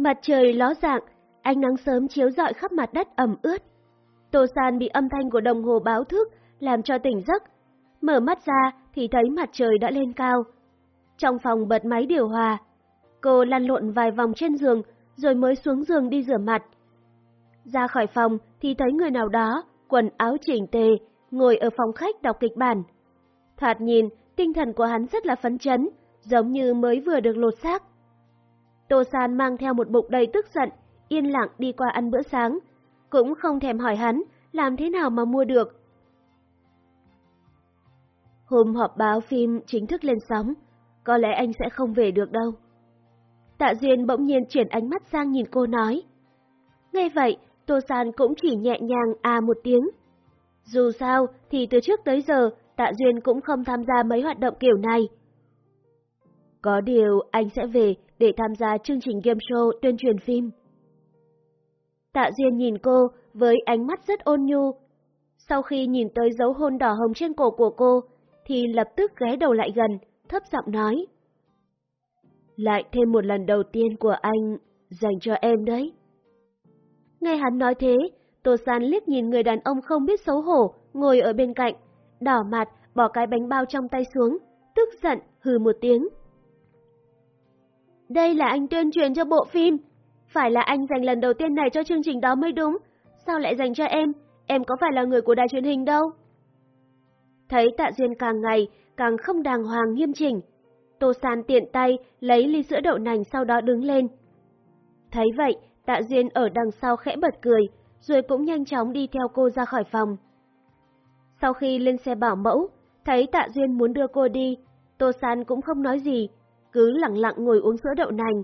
Mặt trời ló dạng, ánh nắng sớm chiếu rọi khắp mặt đất ẩm ướt. Tô San bị âm thanh của đồng hồ báo thức làm cho tỉnh giấc. Mở mắt ra thì thấy mặt trời đã lên cao. Trong phòng bật máy điều hòa, cô lăn lộn vài vòng trên giường rồi mới xuống giường đi rửa mặt. Ra khỏi phòng thì thấy người nào đó, quần áo chỉnh tề, ngồi ở phòng khách đọc kịch bản. Thoạt nhìn, tinh thần của hắn rất là phấn chấn, giống như mới vừa được lột xác. Tô San mang theo một bụng đầy tức giận, yên lặng đi qua ăn bữa sáng, cũng không thèm hỏi hắn làm thế nào mà mua được. Hôm họp báo phim chính thức lên sóng, có lẽ anh sẽ không về được đâu. Tạ Duyên bỗng nhiên chuyển ánh mắt sang nhìn cô nói. Nghe vậy, Tô San cũng chỉ nhẹ nhàng à một tiếng. Dù sao thì từ trước tới giờ Tạ Duyên cũng không tham gia mấy hoạt động kiểu này. Có điều anh sẽ về để tham gia chương trình game show tuyên truyền phim. Tạ Duyên nhìn cô với ánh mắt rất ôn nhu. Sau khi nhìn tới dấu hôn đỏ hồng trên cổ của cô, thì lập tức ghé đầu lại gần, thấp giọng nói. Lại thêm một lần đầu tiên của anh dành cho em đấy. Nghe hắn nói thế, Tô San liếc nhìn người đàn ông không biết xấu hổ, ngồi ở bên cạnh, đỏ mặt, bỏ cái bánh bao trong tay xuống, tức giận, hừ một tiếng. Đây là anh tuyên truyền cho bộ phim, phải là anh dành lần đầu tiên này cho chương trình đó mới đúng, sao lại dành cho em, em có phải là người của đài truyền hình đâu. Thấy tạ duyên càng ngày càng không đàng hoàng nghiêm chỉnh, Tô San tiện tay lấy ly sữa đậu nành sau đó đứng lên. Thấy vậy, tạ duyên ở đằng sau khẽ bật cười, rồi cũng nhanh chóng đi theo cô ra khỏi phòng. Sau khi lên xe bảo mẫu, thấy tạ duyên muốn đưa cô đi, Tô San cũng không nói gì, cứ lặng lặng ngồi uống sữa đậu nành.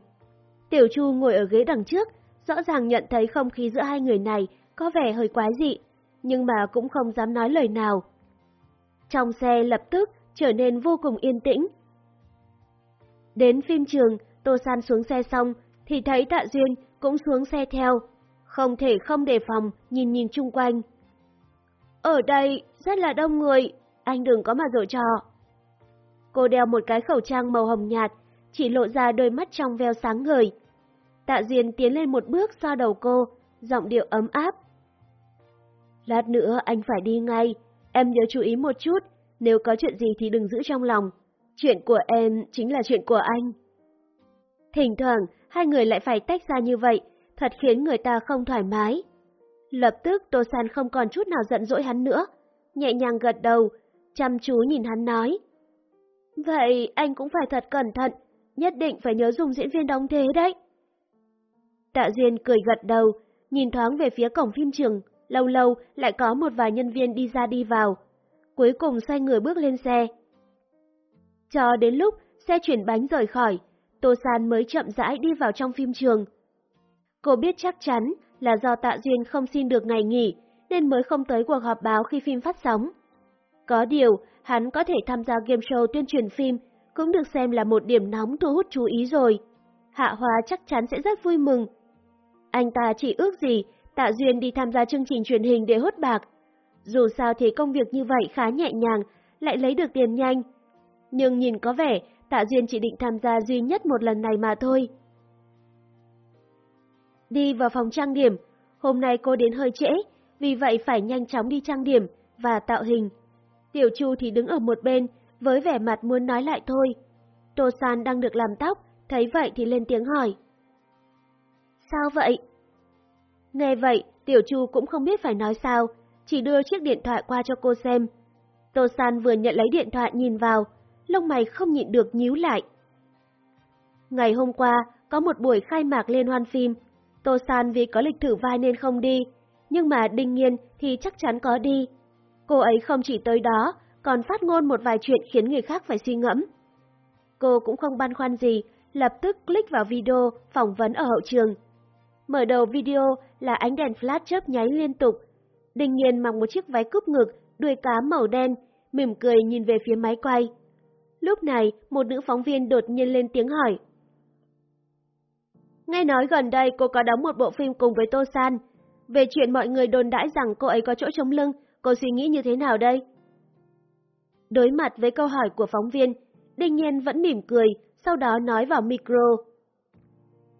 Tiểu Chu ngồi ở ghế đằng trước, rõ ràng nhận thấy không khí giữa hai người này có vẻ hơi quái dị, nhưng mà cũng không dám nói lời nào. Trong xe lập tức trở nên vô cùng yên tĩnh. Đến phim trường, Tô San xuống xe xong, thì thấy Tạ Duyên cũng xuống xe theo, không thể không đề phòng nhìn nhìn chung quanh. Ở đây rất là đông người, anh đừng có mà dỗ trò. Cô đeo một cái khẩu trang màu hồng nhạt, chỉ lộ ra đôi mắt trong veo sáng ngời. Tạ Duyên tiến lên một bước xoa đầu cô, giọng điệu ấm áp. Lát nữa anh phải đi ngay, em nhớ chú ý một chút, nếu có chuyện gì thì đừng giữ trong lòng. Chuyện của em chính là chuyện của anh. Thỉnh thoảng, hai người lại phải tách ra như vậy, thật khiến người ta không thoải mái. Lập tức Tô San không còn chút nào giận dỗi hắn nữa, nhẹ nhàng gật đầu, chăm chú nhìn hắn nói. Vậy anh cũng phải thật cẩn thận, nhất định phải nhớ dùng diễn viên đóng thế đấy. Tạ Duyên cười gật đầu, nhìn thoáng về phía cổng phim trường, lâu lâu lại có một vài nhân viên đi ra đi vào. Cuối cùng xoay người bước lên xe. Cho đến lúc xe chuyển bánh rời khỏi, Tô San mới chậm rãi đi vào trong phim trường. Cô biết chắc chắn là do Tạ Duyên không xin được ngày nghỉ, nên mới không tới cuộc họp báo khi phim phát sóng. Có điều, hắn có thể tham gia game show tuyên truyền phim, cũng được xem là một điểm nóng thu hút chú ý rồi. Hạ Hoa chắc chắn sẽ rất vui mừng. Anh ta chỉ ước gì Tạ Duyên đi tham gia chương trình truyền hình để hốt bạc. Dù sao thì công việc như vậy khá nhẹ nhàng, lại lấy được tiền nhanh. Nhưng nhìn có vẻ Tạ Duyên chỉ định tham gia duy nhất một lần này mà thôi. Đi vào phòng trang điểm, hôm nay cô đến hơi trễ, vì vậy phải nhanh chóng đi trang điểm và tạo hình. Tiểu Chu thì đứng ở một bên, với vẻ mặt muốn nói lại thôi. Tô San đang được làm tóc, thấy vậy thì lên tiếng hỏi. Sao vậy? Nghe vậy, Tiểu Chu cũng không biết phải nói sao, chỉ đưa chiếc điện thoại qua cho cô xem. Tô San vừa nhận lấy điện thoại nhìn vào, lông mày không nhịn được nhíu lại. Ngày hôm qua, có một buổi khai mạc liên hoan phim. Tô San vì có lịch thử vai nên không đi, nhưng mà Đinh Nhiên thì chắc chắn có đi. Cô ấy không chỉ tới đó, còn phát ngôn một vài chuyện khiến người khác phải suy ngẫm. Cô cũng không băn khoăn gì, lập tức click vào video phỏng vấn ở hậu trường. Mở đầu video là ánh đèn flash chớp nháy liên tục. Đinh Nhiên mặc một chiếc váy cúp ngực, đuôi cá màu đen, mỉm cười nhìn về phía máy quay. Lúc này, một nữ phóng viên đột nhiên lên tiếng hỏi. Nghe nói gần đây cô có đóng một bộ phim cùng với Tô San. Về chuyện mọi người đồn đãi rằng cô ấy có chỗ chống lưng, cô suy nghĩ như thế nào đây? Đối mặt với câu hỏi của phóng viên, Đinh Nhiên vẫn mỉm cười, sau đó nói vào micro.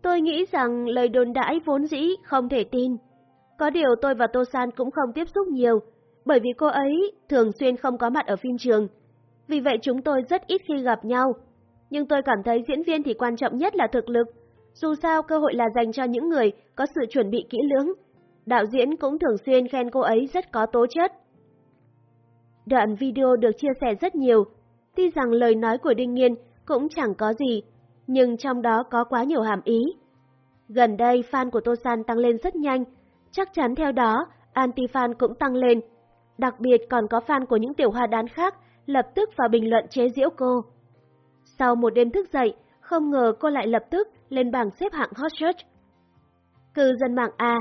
Tôi nghĩ rằng lời đồn đãi vốn dĩ không thể tin. Có điều tôi và Tô San cũng không tiếp xúc nhiều, bởi vì cô ấy thường xuyên không có mặt ở phim trường. Vì vậy chúng tôi rất ít khi gặp nhau. Nhưng tôi cảm thấy diễn viên thì quan trọng nhất là thực lực. Dù sao cơ hội là dành cho những người có sự chuẩn bị kỹ lưỡng. Đạo diễn cũng thường xuyên khen cô ấy rất có tố chất. Đoạn video được chia sẻ rất nhiều. Tuy rằng lời nói của Đinh Nghiên cũng chẳng có gì, nhưng trong đó có quá nhiều hàm ý. Gần đây fan của Tô San tăng lên rất nhanh, chắc chắn theo đó anti-fan cũng tăng lên. Đặc biệt còn có fan của những tiểu hoa đán khác lập tức vào bình luận chế giễu cô. Sau một đêm thức dậy, không ngờ cô lại lập tức lên bảng xếp hạng hot search. Cư dân mạng A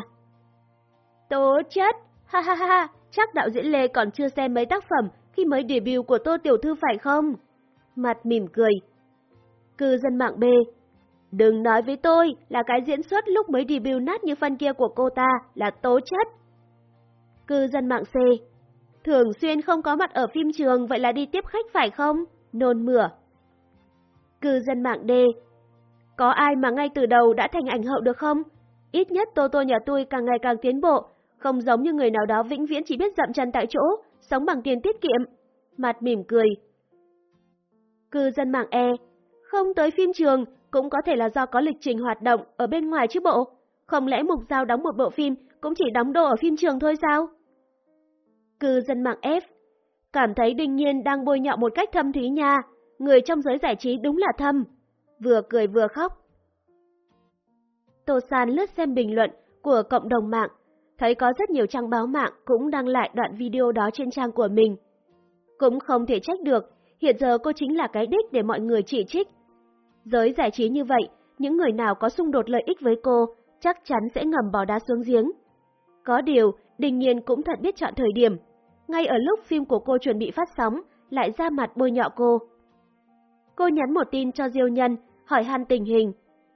Tố chất, ha ha ha, chắc đạo diễn Lê còn chưa xem mấy tác phẩm khi mới debut của Tô Tiểu Thư phải không? Mặt mỉm cười. Cư dân mạng B Đừng nói với tôi là cái diễn xuất lúc mới debut nát như phân kia của cô ta là tố chất. Cư dân mạng C Thường xuyên không có mặt ở phim trường vậy là đi tiếp khách phải không? Nôn mửa. Cư dân mạng D Có ai mà ngay từ đầu đã thành ảnh hậu được không? Ít nhất Tô Tô nhà tôi càng ngày càng tiến bộ, không giống như người nào đó vĩnh viễn chỉ biết dậm chân tại chỗ, sống bằng tiền tiết kiệm. Mặt mỉm cười. Cư dân mạng E Không tới phim trường cũng có thể là do có lịch trình hoạt động ở bên ngoài chứ bộ. Không lẽ Mục Giao đóng một bộ phim cũng chỉ đóng đồ ở phim trường thôi sao? Cư dân mạng F Cảm thấy Đinh Nhiên đang bôi nhọ một cách thâm thúy nha, người trong giới giải trí đúng là thâm. Vừa cười vừa khóc. Tô San lướt xem bình luận của cộng đồng mạng, thấy có rất nhiều trang báo mạng cũng đăng lại đoạn video đó trên trang của mình. Cũng không thể trách được, hiện giờ cô chính là cái đích để mọi người chỉ trích. Giới giải trí như vậy, những người nào có xung đột lợi ích với cô chắc chắn sẽ ngầm bỏ đá xuống giếng. Có điều, Đình Nhiên cũng thật biết chọn thời điểm. Ngay ở lúc phim của cô chuẩn bị phát sóng, lại ra mặt bôi nhọ cô. Cô nhắn một tin cho Diêu Nhân, hỏi han tình hình.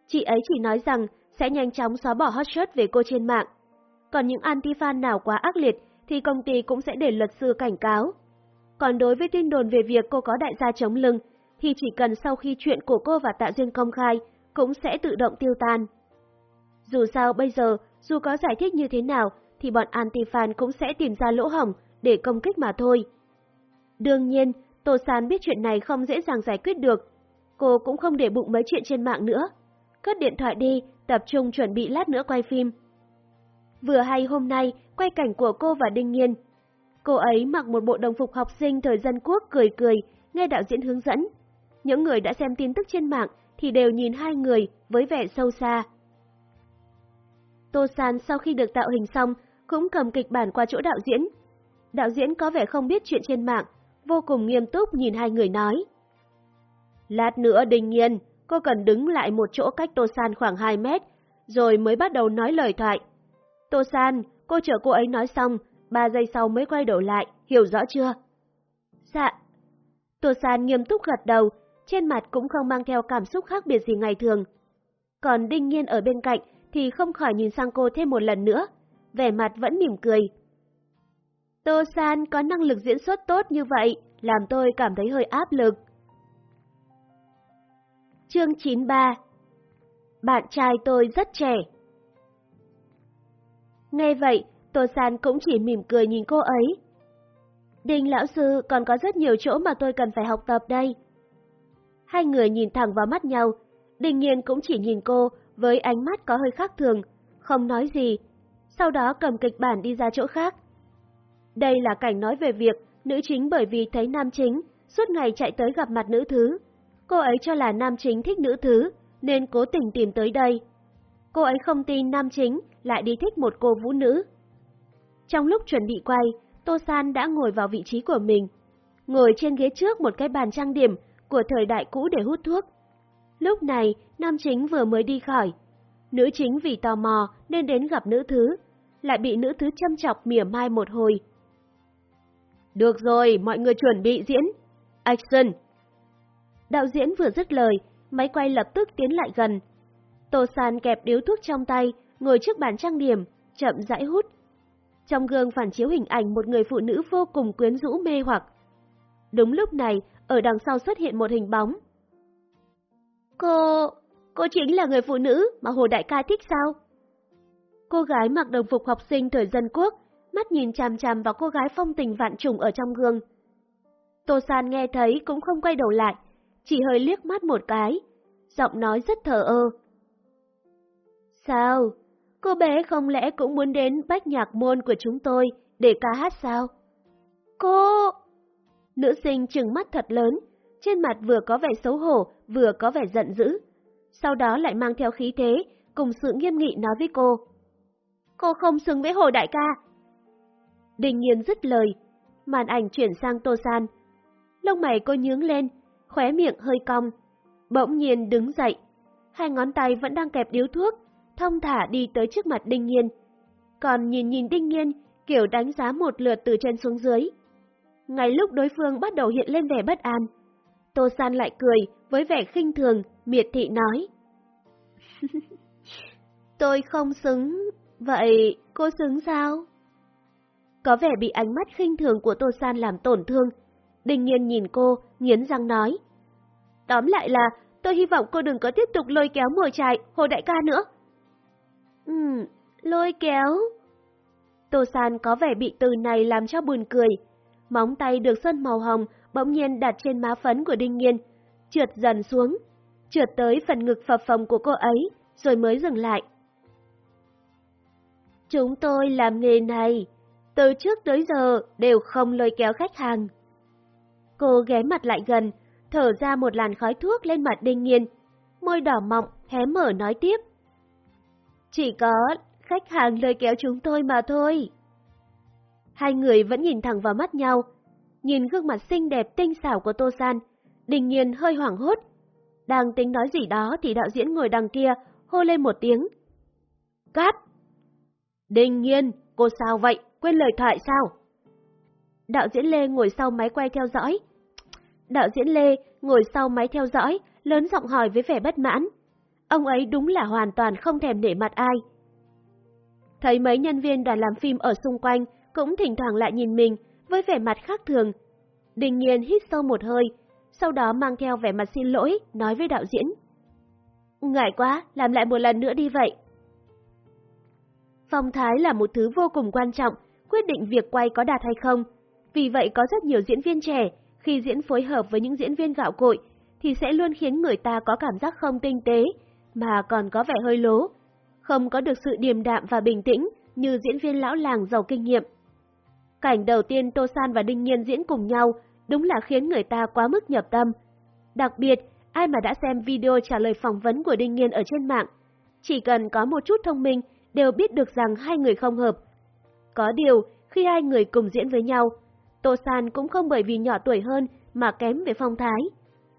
Chị ấy chỉ nói rằng sẽ nhanh chóng xóa bỏ hot search về cô trên mạng. Còn những anti-fan nào quá ác liệt thì công ty cũng sẽ để luật sư cảnh cáo. Còn đối với tin đồn về việc cô có đại gia chống lưng, thì chỉ cần sau khi chuyện của cô và Tạ Duyên công khai, cũng sẽ tự động tiêu tan. Dù sao bây giờ, dù có giải thích như thế nào, thì bọn anti-fan cũng sẽ tìm ra lỗ hỏng để công kích mà thôi. Đương nhiên, Tô Sán biết chuyện này không dễ dàng giải quyết được. Cô cũng không để bụng mấy chuyện trên mạng nữa. Cất điện thoại đi, tập trung chuẩn bị lát nữa quay phim. Vừa hay hôm nay, quay cảnh của cô và Đinh Nhiên. Cô ấy mặc một bộ đồng phục học sinh thời dân quốc cười cười, nghe đạo diễn hướng dẫn. Những người đã xem tin tức trên mạng thì đều nhìn hai người với vẻ sâu xa. Tô San sau khi được tạo hình xong cũng cầm kịch bản qua chỗ đạo diễn. Đạo diễn có vẻ không biết chuyện trên mạng, vô cùng nghiêm túc nhìn hai người nói. Lát nữa đinh nhiên, cô cần đứng lại một chỗ cách Tô San khoảng 2 mét, rồi mới bắt đầu nói lời thoại. Tô San, cô chờ cô ấy nói xong, ba giây sau mới quay đầu lại, hiểu rõ chưa? Dạ. Tô San nghiêm túc gật đầu, trên mặt cũng không mang theo cảm xúc khác biệt gì ngày thường. Còn Đinh Nhiên ở bên cạnh thì không khỏi nhìn sang cô thêm một lần nữa, vẻ mặt vẫn mỉm cười. Tô San có năng lực diễn xuất tốt như vậy, làm tôi cảm thấy hơi áp lực. Chương 93 Bạn trai tôi rất trẻ Nghe vậy, Tô San cũng chỉ mỉm cười nhìn cô ấy. Đinh lão sư còn có rất nhiều chỗ mà tôi cần phải học tập đây. Hai người nhìn thẳng vào mắt nhau, Đinh Nhiên cũng chỉ nhìn cô với ánh mắt có hơi khác thường, không nói gì, sau đó cầm kịch bản đi ra chỗ khác. Đây là cảnh nói về việc nữ chính bởi vì thấy nam chính, suốt ngày chạy tới gặp mặt nữ thứ. Cô ấy cho là nam chính thích nữ thứ, nên cố tình tìm tới đây. Cô ấy không tin nam chính lại đi thích một cô vũ nữ. Trong lúc chuẩn bị quay, Tô San đã ngồi vào vị trí của mình. Ngồi trên ghế trước một cái bàn trang điểm của thời đại cũ để hút thuốc. Lúc này, nam chính vừa mới đi khỏi. Nữ chính vì tò mò nên đến gặp nữ thứ, lại bị nữ thứ châm chọc mỉa mai một hồi. Được rồi, mọi người chuẩn bị diễn. Action! Đạo diễn vừa dứt lời, máy quay lập tức tiến lại gần. Tô San kẹp điếu thuốc trong tay, ngồi trước bàn trang điểm, chậm rãi hút. Trong gương phản chiếu hình ảnh một người phụ nữ vô cùng quyến rũ mê hoặc. Đúng lúc này, ở đằng sau xuất hiện một hình bóng. Cô... cô chính là người phụ nữ mà Hồ Đại ca thích sao? Cô gái mặc đồng phục học sinh thời dân quốc, mắt nhìn chằm chằm vào cô gái phong tình vạn trùng ở trong gương. Tô San nghe thấy cũng không quay đầu lại, chỉ hơi liếc mắt một cái, giọng nói rất thờ ơ. Sao? Cô bé không lẽ cũng muốn đến bách nhạc môn của chúng tôi để ca hát sao? Cô... Nữ sinh trừng mắt thật lớn, trên mặt vừa có vẻ xấu hổ, vừa có vẻ giận dữ. Sau đó lại mang theo khí thế, cùng sự nghiêm nghị nói với cô. Cô không xứng với Hồ Đại ca. Đình nghiên dứt lời, màn ảnh chuyển sang Tô San. Lông mày cô nhướng lên, khóe miệng hơi cong. Bỗng nhiên đứng dậy, hai ngón tay vẫn đang kẹp điếu thuốc, thông thả đi tới trước mặt Đinh Nhiên. Còn nhìn nhìn Đinh Nhiên, kiểu đánh giá một lượt từ trên xuống dưới. Ngay lúc đối phương bắt đầu hiện lên vẻ bất an, Tô San lại cười với vẻ khinh thường, miệt thị nói. Tôi không xứng, vậy cô xứng sao? Có vẻ bị ánh mắt khinh thường của Tô San làm tổn thương. Đinh nhiên nhìn cô, nghiến răng nói. Tóm lại là, tôi hy vọng cô đừng có tiếp tục lôi kéo mồi trại Hồ Đại ca nữa. Ừm, lôi kéo. Tô San có vẻ bị từ này làm cho buồn cười. Móng tay được sơn màu hồng bỗng nhiên đặt trên má phấn của Đinh Nhiên, trượt dần xuống, trượt tới phần ngực phập phồng của cô ấy, rồi mới dừng lại. Chúng tôi làm nghề này, từ trước tới giờ đều không lôi kéo khách hàng. Cô ghé mặt lại gần, thở ra một làn khói thuốc lên mặt Đinh Nhiên, môi đỏ mọng, hé mở nói tiếp. Chỉ có khách hàng lôi kéo chúng tôi mà thôi. Hai người vẫn nhìn thẳng vào mắt nhau, nhìn gương mặt xinh đẹp tinh xảo của Tô San, đình nhiên hơi hoảng hốt. Đang tính nói gì đó thì đạo diễn ngồi đằng kia hô lên một tiếng. Cát! Đình nhiên, cô sao vậy? Quên lời thoại sao? Đạo diễn Lê ngồi sau máy quay theo dõi. Đạo diễn Lê ngồi sau máy theo dõi, lớn giọng hỏi với vẻ bất mãn. Ông ấy đúng là hoàn toàn không thèm để mặt ai. Thấy mấy nhân viên đoàn làm phim ở xung quanh cũng thỉnh thoảng lại nhìn mình với vẻ mặt khác thường. Đình nhiên hít sâu một hơi, sau đó mang theo vẻ mặt xin lỗi, nói với đạo diễn. Ngại quá, làm lại một lần nữa đi vậy. Phong thái là một thứ vô cùng quan trọng, quyết định việc quay có đạt hay không. Vì vậy có rất nhiều diễn viên trẻ, khi diễn phối hợp với những diễn viên gạo cội, thì sẽ luôn khiến người ta có cảm giác không tinh tế, mà còn có vẻ hơi lố, không có được sự điềm đạm và bình tĩnh như diễn viên lão làng giàu kinh nghiệm. Cảnh đầu tiên Tô San và Đinh Nhiên diễn cùng nhau đúng là khiến người ta quá mức nhập tâm. Đặc biệt, ai mà đã xem video trả lời phỏng vấn của Đinh Nhiên ở trên mạng, chỉ cần có một chút thông minh đều biết được rằng hai người không hợp. Có điều, khi hai người cùng diễn với nhau, Tô San cũng không bởi vì nhỏ tuổi hơn mà kém về phong thái.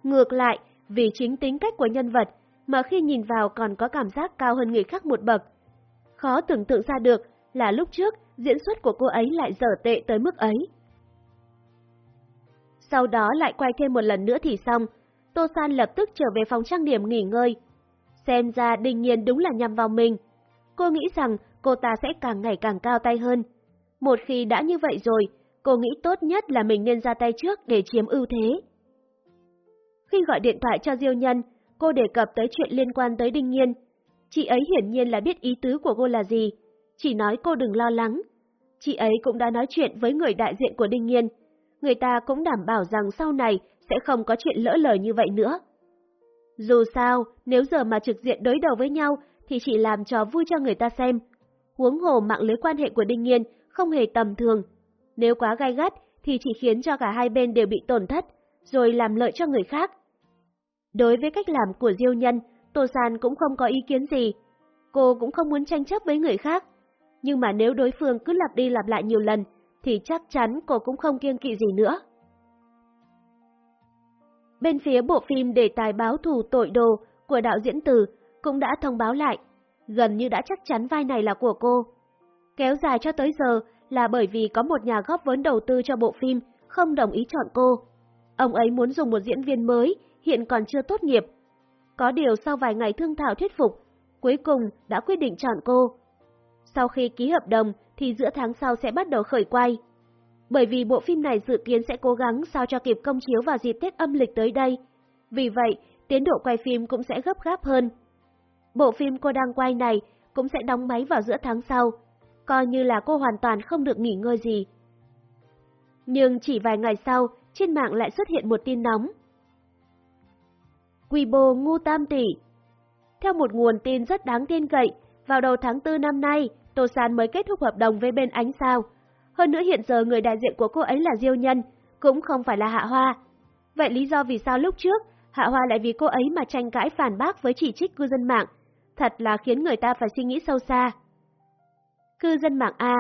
Ngược lại, vì chính tính cách của nhân vật mà khi nhìn vào còn có cảm giác cao hơn người khác một bậc. Khó tưởng tượng ra được là lúc trước diễn xuất của cô ấy lại dở tệ tới mức ấy. Sau đó lại quay thêm một lần nữa thì xong, Tô San lập tức trở về phòng trang điểm nghỉ ngơi. Xem ra đinh nhiên đúng là nhằm vào mình. Cô nghĩ rằng cô ta sẽ càng ngày càng cao tay hơn. Một khi đã như vậy rồi, cô nghĩ tốt nhất là mình nên ra tay trước để chiếm ưu thế. Khi gọi điện thoại cho Diêu Nhân, cô đề cập tới chuyện liên quan tới Đinh Nhiên. Chị ấy hiển nhiên là biết ý tứ của cô là gì, chỉ nói cô đừng lo lắng. Chị ấy cũng đã nói chuyện với người đại diện của Đinh Nhiên. Người ta cũng đảm bảo rằng sau này sẽ không có chuyện lỡ lời như vậy nữa. Dù sao, nếu giờ mà trực diện đối đầu với nhau thì chỉ làm trò vui cho người ta xem. Huống hồ mạng lưới quan hệ của Đinh Nhiên không hề tầm thường. Nếu quá gai gắt thì chỉ khiến cho cả hai bên đều bị tổn thất, rồi làm lợi cho người khác. Đối với cách làm của Diêu Nhân, Tô San cũng không có ý kiến gì. Cô cũng không muốn tranh chấp với người khác nhưng mà nếu đối phương cứ lặp đi lặp lại nhiều lần, thì chắc chắn cô cũng không kiêng kỵ gì nữa. Bên phía bộ phim đề tài báo thù tội đồ của đạo diễn Từ cũng đã thông báo lại, gần như đã chắc chắn vai này là của cô. Kéo dài cho tới giờ là bởi vì có một nhà góp vốn đầu tư cho bộ phim không đồng ý chọn cô. Ông ấy muốn dùng một diễn viên mới, hiện còn chưa tốt nghiệp. Có điều sau vài ngày thương thảo thuyết phục, cuối cùng đã quyết định chọn cô. Sau khi ký hợp đồng thì giữa tháng sau sẽ bắt đầu khởi quay. Bởi vì bộ phim này dự kiến sẽ cố gắng sao cho kịp công chiếu vào dịp Tết âm lịch tới đây. Vì vậy, tiến độ quay phim cũng sẽ gấp gáp hơn. Bộ phim cô đang quay này cũng sẽ đóng máy vào giữa tháng sau, coi như là cô hoàn toàn không được nghỉ ngơi gì. Nhưng chỉ vài ngày sau, trên mạng lại xuất hiện một tin nóng. Weibo ngu tam tỷ Theo một nguồn tin rất đáng tin cậy, vào đầu tháng 4 năm nay, Tô San mới kết thúc hợp đồng với bên ánh sao. Hơn nữa hiện giờ người đại diện của cô ấy là Diêu Nhân, cũng không phải là Hạ Hoa. Vậy lý do vì sao lúc trước, Hạ Hoa lại vì cô ấy mà tranh cãi phản bác với chỉ trích cư dân mạng, thật là khiến người ta phải suy nghĩ sâu xa. Cư dân mạng A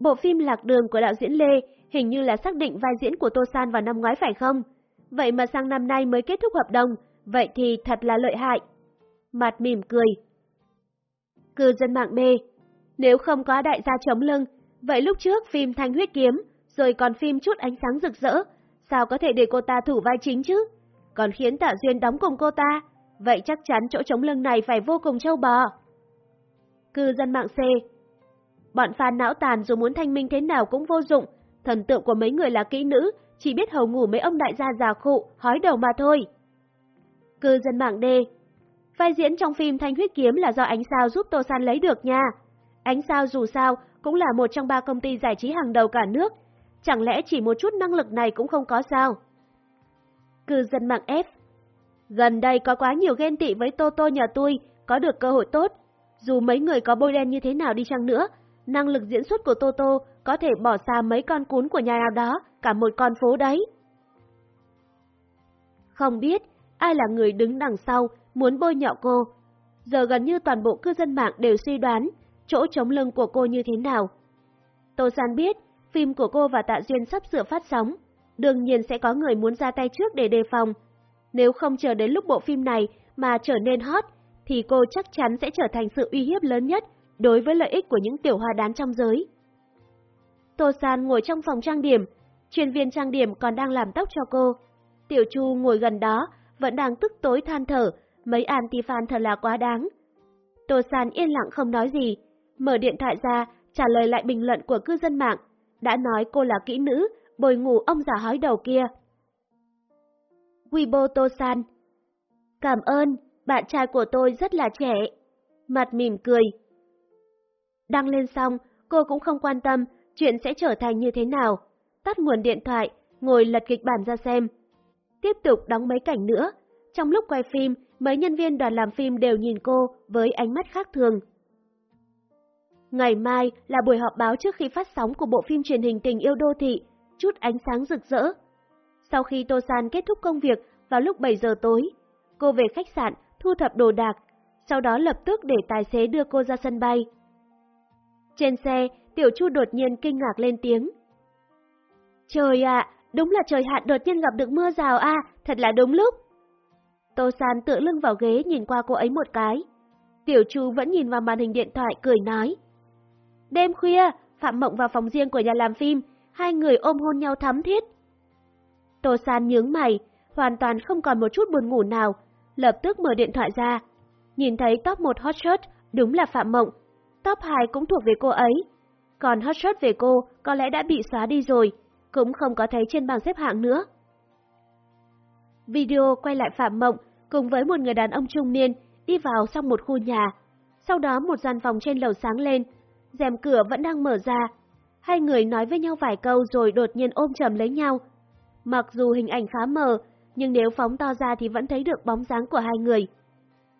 Bộ phim Lạc Đường của đạo diễn Lê hình như là xác định vai diễn của Tô San vào năm ngoái phải không? Vậy mà sang năm nay mới kết thúc hợp đồng, vậy thì thật là lợi hại. Mặt mỉm cười. Cư dân mạng B Nếu không có đại gia chống lưng, vậy lúc trước phim Thanh Huyết Kiếm, rồi còn phim Chút Ánh Sáng Rực Rỡ, sao có thể để cô ta thủ vai chính chứ? Còn khiến Tạ Duyên đóng cùng cô ta, vậy chắc chắn chỗ chống lưng này phải vô cùng trâu bò. Cư dân mạng C Bọn fan não tàn dù muốn thanh minh thế nào cũng vô dụng, thần tượng của mấy người là kỹ nữ, chỉ biết hầu ngủ mấy ông đại gia già khụ, hói đầu mà thôi. Cư dân mạng D Vai diễn trong phim Thanh Huyết Kiếm là do Ánh Sao giúp Tô San lấy được nha. Ánh Sao dù sao cũng là một trong ba công ty giải trí hàng đầu cả nước, chẳng lẽ chỉ một chút năng lực này cũng không có sao? Cư dân mạng F Gần đây có quá nhiều ghen tị với Tô Tô nhà tôi, có được cơ hội tốt. Dù mấy người có bôi đen như thế nào đi chăng nữa, năng lực diễn xuất của Toto có thể bỏ xa mấy con cún của nhà nào đó, cả một con phố đấy. Không biết ai là người đứng đằng sau muốn bôi nhọ cô. Giờ gần như toàn bộ cư dân mạng đều suy đoán chỗ chống lưng của cô như thế nào. Tô San biết phim của cô và Tạ Duyên sắp sửa phát sóng, đương nhiên sẽ có người muốn ra tay trước để đề phòng. Nếu không chờ đến lúc bộ phim này mà trở nên hot, thì cô chắc chắn sẽ trở thành sự uy hiếp lớn nhất đối với lợi ích của những tiểu hoa đán trong giới. Tô San ngồi trong phòng trang điểm, chuyên viên trang điểm còn đang làm tóc cho cô. Tiểu Chu ngồi gần đó, vẫn đang tức tối than thở, mấy anti-fan thật là quá đáng. Tô San yên lặng không nói gì, mở điện thoại ra, trả lời lại bình luận của cư dân mạng, đã nói cô là kỹ nữ, bồi ngủ ông già hói đầu kia. Weibo Tô San Cảm ơn, bạn trai của tôi rất là trẻ. Mặt mỉm cười. Đăng lên xong, cô cũng không quan tâm chuyện sẽ trở thành như thế nào. Tắt nguồn điện thoại, ngồi lật kịch bản ra xem. Tiếp tục đóng mấy cảnh nữa. Trong lúc quay phim, mấy nhân viên đoàn làm phim đều nhìn cô với ánh mắt khác thường. Ngày mai là buổi họp báo trước khi phát sóng của bộ phim truyền hình Tình yêu đô thị, chút ánh sáng rực rỡ. Sau khi Tô San kết thúc công việc vào lúc 7 giờ tối, cô về khách sạn thu thập đồ đạc, sau đó lập tức để tài xế đưa cô ra sân bay. Trên xe, Tiểu Chu đột nhiên kinh ngạc lên tiếng. Trời ạ, đúng là trời hạn đột nhiên gặp được mưa rào a, thật là đúng lúc. Tô San tựa lưng vào ghế nhìn qua cô ấy một cái. Tiểu Chu vẫn nhìn vào màn hình điện thoại cười nói. Đêm khuya, Phạm Mộng vào phòng riêng của nhà làm phim, hai người ôm hôn nhau thắm thiết. Tô San nhướng mày, hoàn toàn không còn một chút buồn ngủ nào, lập tức mở điện thoại ra. Nhìn thấy top 1 hot shot, đúng là Phạm Mộng. Top 2 cũng thuộc về cô ấy. Còn hot shot về cô có lẽ đã bị xóa đi rồi, cũng không có thấy trên bảng xếp hạng nữa. Video quay lại Phạm Mộng cùng với một người đàn ông trung niên đi vào trong một khu nhà. Sau đó một gian phòng trên lầu sáng lên, rèm cửa vẫn đang mở ra. Hai người nói với nhau vài câu rồi đột nhiên ôm chầm lấy nhau. Mặc dù hình ảnh khá mờ, nhưng nếu phóng to ra thì vẫn thấy được bóng dáng của hai người.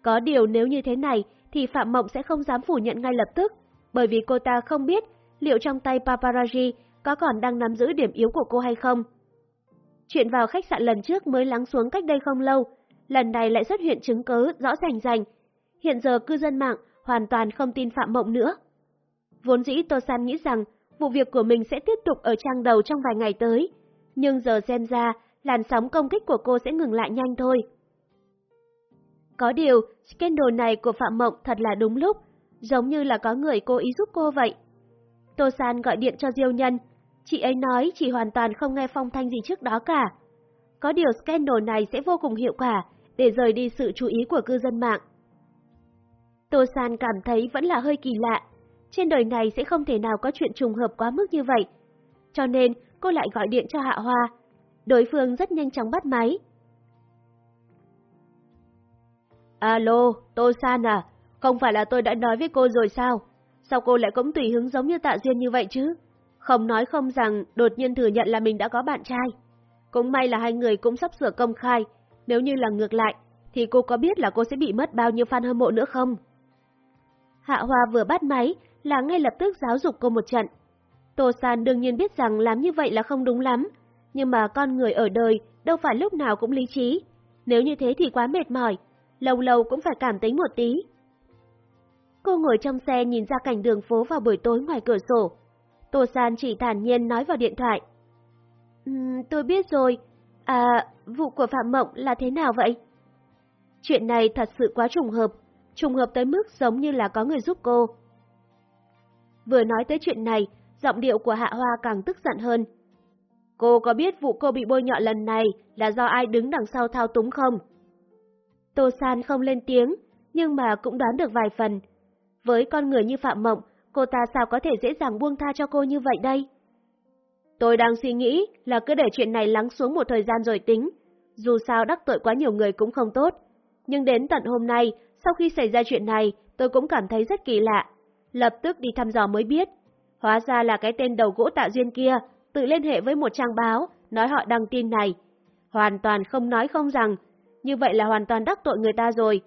Có điều nếu như thế này thì Phạm Mộng sẽ không dám phủ nhận ngay lập tức, bởi vì cô ta không biết liệu trong tay paparazzi có còn đang nắm giữ điểm yếu của cô hay không. Chuyện vào khách sạn lần trước mới lắng xuống cách đây không lâu, lần này lại xuất hiện chứng cứ rõ rành rành. Hiện giờ cư dân mạng hoàn toàn không tin Phạm Mộng nữa. Vốn dĩ Tô San nghĩ rằng vụ việc của mình sẽ tiếp tục ở trang đầu trong vài ngày tới, nhưng giờ xem ra làn sóng công kích của cô sẽ ngừng lại nhanh thôi. Có điều, scandal này của Phạm Mộng thật là đúng lúc, giống như là có người cố ý giúp cô vậy. Tô San gọi điện cho Diêu Nhân, chị ấy nói chị hoàn toàn không nghe phong thanh gì trước đó cả. Có điều scandal này sẽ vô cùng hiệu quả để rời đi sự chú ý của cư dân mạng. Tô San cảm thấy vẫn là hơi kỳ lạ, trên đời này sẽ không thể nào có chuyện trùng hợp quá mức như vậy. Cho nên cô lại gọi điện cho Hạ Hoa. Đối phương rất nhanh chóng bắt máy. Alo, Tô San à, không phải là tôi đã nói với cô rồi sao? Sao cô lại cũng tùy hứng giống như Tạ Duyên như vậy chứ? Không nói không rằng đột nhiên thừa nhận là mình đã có bạn trai. Cũng may là hai người cũng sắp sửa công khai, nếu như là ngược lại, thì cô có biết là cô sẽ bị mất bao nhiêu fan hâm mộ nữa không? Hạ Hoa vừa bắt máy là ngay lập tức giáo dục cô một trận. Tô San đương nhiên biết rằng làm như vậy là không đúng lắm, nhưng mà con người ở đời đâu phải lúc nào cũng lý trí. Nếu như thế thì quá mệt mỏi, lâu lâu cũng phải cảm tính một tí. Cô ngồi trong xe nhìn ra cảnh đường phố vào buổi tối ngoài cửa sổ. Tô San chỉ thản nhiên nói vào điện thoại. Um, tôi biết rồi. À, vụ của Phạm Mộng là thế nào vậy? Chuyện này thật sự quá trùng hợp, trùng hợp tới mức giống như là có người giúp cô. Vừa nói tới chuyện này, giọng điệu của Hạ Hoa càng tức giận hơn. Cô có biết vụ cô bị bôi nhọ lần này là do ai đứng đằng sau thao túng không? Tô San không lên tiếng, nhưng mà cũng đoán được vài phần. Với con người như Phạm Mộng, cô ta sao có thể dễ dàng buông tha cho cô như vậy đây? Tôi đang suy nghĩ là cứ để chuyện này lắng xuống một thời gian rồi tính. Dù sao đắc tội quá nhiều người cũng không tốt. Nhưng đến tận hôm nay, sau khi xảy ra chuyện này, tôi cũng cảm thấy rất kỳ lạ. Lập tức đi thăm dò mới biết. Hóa ra là cái tên đầu gỗ tạ duyên kia, tự liên hệ với một trang báo, nói họ đăng tin này. Hoàn toàn không nói không rằng, như vậy là hoàn toàn đắc tội người ta rồi.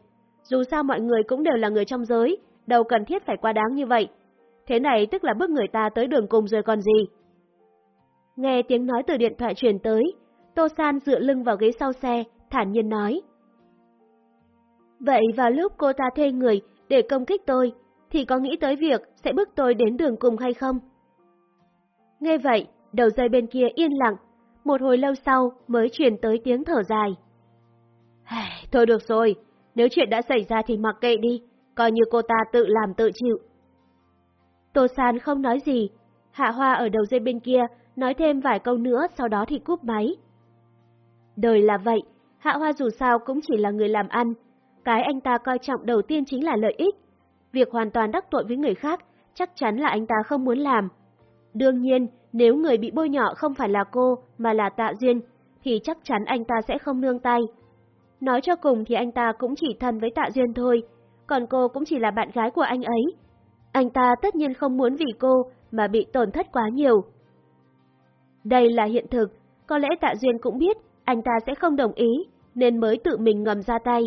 Dù sao mọi người cũng đều là người trong giới, đâu cần thiết phải quá đáng như vậy. Thế này tức là bước người ta tới đường cùng rồi còn gì. Nghe tiếng nói từ điện thoại truyền tới, Tô San dựa lưng vào ghế sau xe, thản nhiên nói. Vậy vào lúc cô ta thuê người để công kích tôi, thì có nghĩ tới việc sẽ bước tôi đến đường cùng hay không? Nghe vậy, đầu dây bên kia yên lặng, một hồi lâu sau mới truyền tới tiếng thở dài. Thôi được rồi, nếu chuyện đã xảy ra thì mặc kệ đi, coi như cô ta tự làm tự chịu. Tô San không nói gì, Hạ Hoa ở đầu dây bên kia nói thêm vài câu nữa sau đó thì cúp máy. Đời là vậy, Hạ Hoa dù sao cũng chỉ là người làm ăn, cái anh ta coi trọng đầu tiên chính là lợi ích. Việc hoàn toàn đắc tội với người khác chắc chắn là anh ta không muốn làm. Đương nhiên, nếu người bị bôi nhọ không phải là cô mà là Tạ Duyên, thì chắc chắn anh ta sẽ không nương tay. Nói cho cùng thì anh ta cũng chỉ thân với Tạ Duyên thôi, còn cô cũng chỉ là bạn gái của anh ấy. Anh ta tất nhiên không muốn vì cô mà bị tổn thất quá nhiều. Đây là hiện thực, có lẽ Tạ Duyên cũng biết anh ta sẽ không đồng ý, nên mới tự mình ngầm ra tay.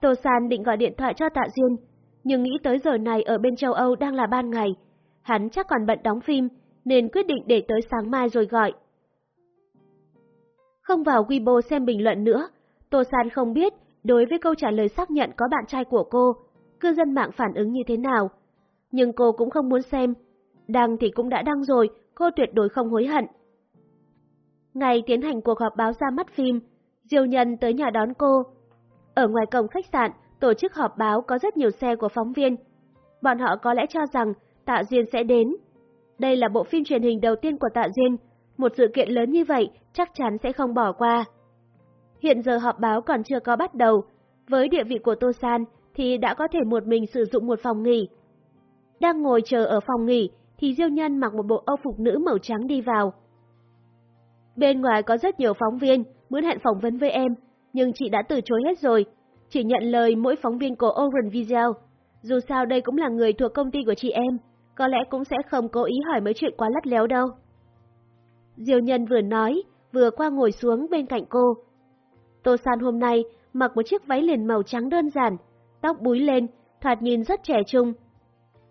Tô San định gọi điện thoại cho Tạ Duyên, nhưng nghĩ tới giờ này ở bên châu Âu đang là ban ngày. Hắn chắc còn bận đóng phim, nên quyết định để tới sáng mai rồi gọi. Không vào Weibo xem bình luận nữa, Tô San không biết đối với câu trả lời xác nhận có bạn trai của cô, cư dân mạng phản ứng như thế nào. Nhưng cô cũng không muốn xem. Đăng thì cũng đã đăng rồi, cô tuyệt đối không hối hận. Ngày tiến hành cuộc họp báo ra mắt phim, Diêu Nhân tới nhà đón cô. Ở ngoài cổng khách sạn, tổ chức họp báo có rất nhiều xe của phóng viên. Bọn họ có lẽ cho rằng Tạ Duyên sẽ đến. Đây là bộ phim truyền hình đầu tiên của Tạ Duyên, một sự kiện lớn như vậy chắc chắn sẽ không bỏ qua. Hiện giờ họp báo còn chưa có bắt đầu, với địa vị của Tô San thì đã có thể một mình sử dụng một phòng nghỉ. Đang ngồi chờ ở phòng nghỉ thì Diêu Nhân mặc một bộ âu phục nữ màu trắng đi vào. Bên ngoài có rất nhiều phóng viên muốn hẹn phỏng vấn với em, nhưng chị đã từ chối hết rồi, chỉ nhận lời mỗi phóng viên của Oren Video. Dù sao đây cũng là người thuộc công ty của chị em, có lẽ cũng sẽ không cố ý hỏi mấy chuyện quá lắt léo đâu. Diêu Nhân vừa nói, vừa qua ngồi xuống bên cạnh cô. Tô San hôm nay mặc một chiếc váy liền màu trắng đơn giản, tóc búi lên, thoạt nhìn rất trẻ trung.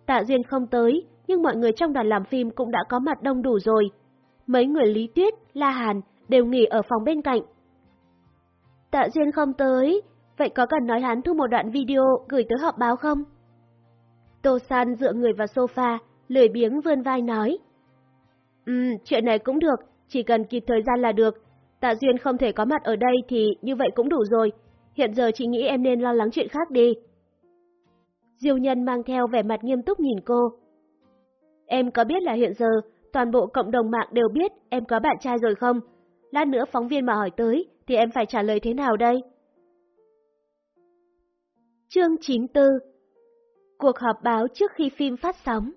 Tạ Duyên không tới, nhưng mọi người trong đoàn làm phim cũng đã có mặt đông đủ rồi. Mấy người Lý Tuyết, La Hàn đều nghỉ ở phòng bên cạnh. Tạ Duyên không tới, vậy có cần nói hắn thu một đoạn video gửi tới họp báo không? Tô San dựa người vào sofa, lười biếng vươn vai nói. Ừm, chuyện này cũng được, chỉ cần kịp thời gian là được. Tạ Duyên không thể có mặt ở đây thì như vậy cũng đủ rồi. Hiện giờ chị nghĩ em nên lo lắng chuyện khác đi. Diêu nhân mang theo vẻ mặt nghiêm túc nhìn cô. Em có biết là hiện giờ toàn bộ cộng đồng mạng đều biết em có bạn trai rồi không? Lát nữa phóng viên mà hỏi tới thì em phải trả lời thế nào đây? Chương 94 Cuộc họp báo trước khi phim phát sóng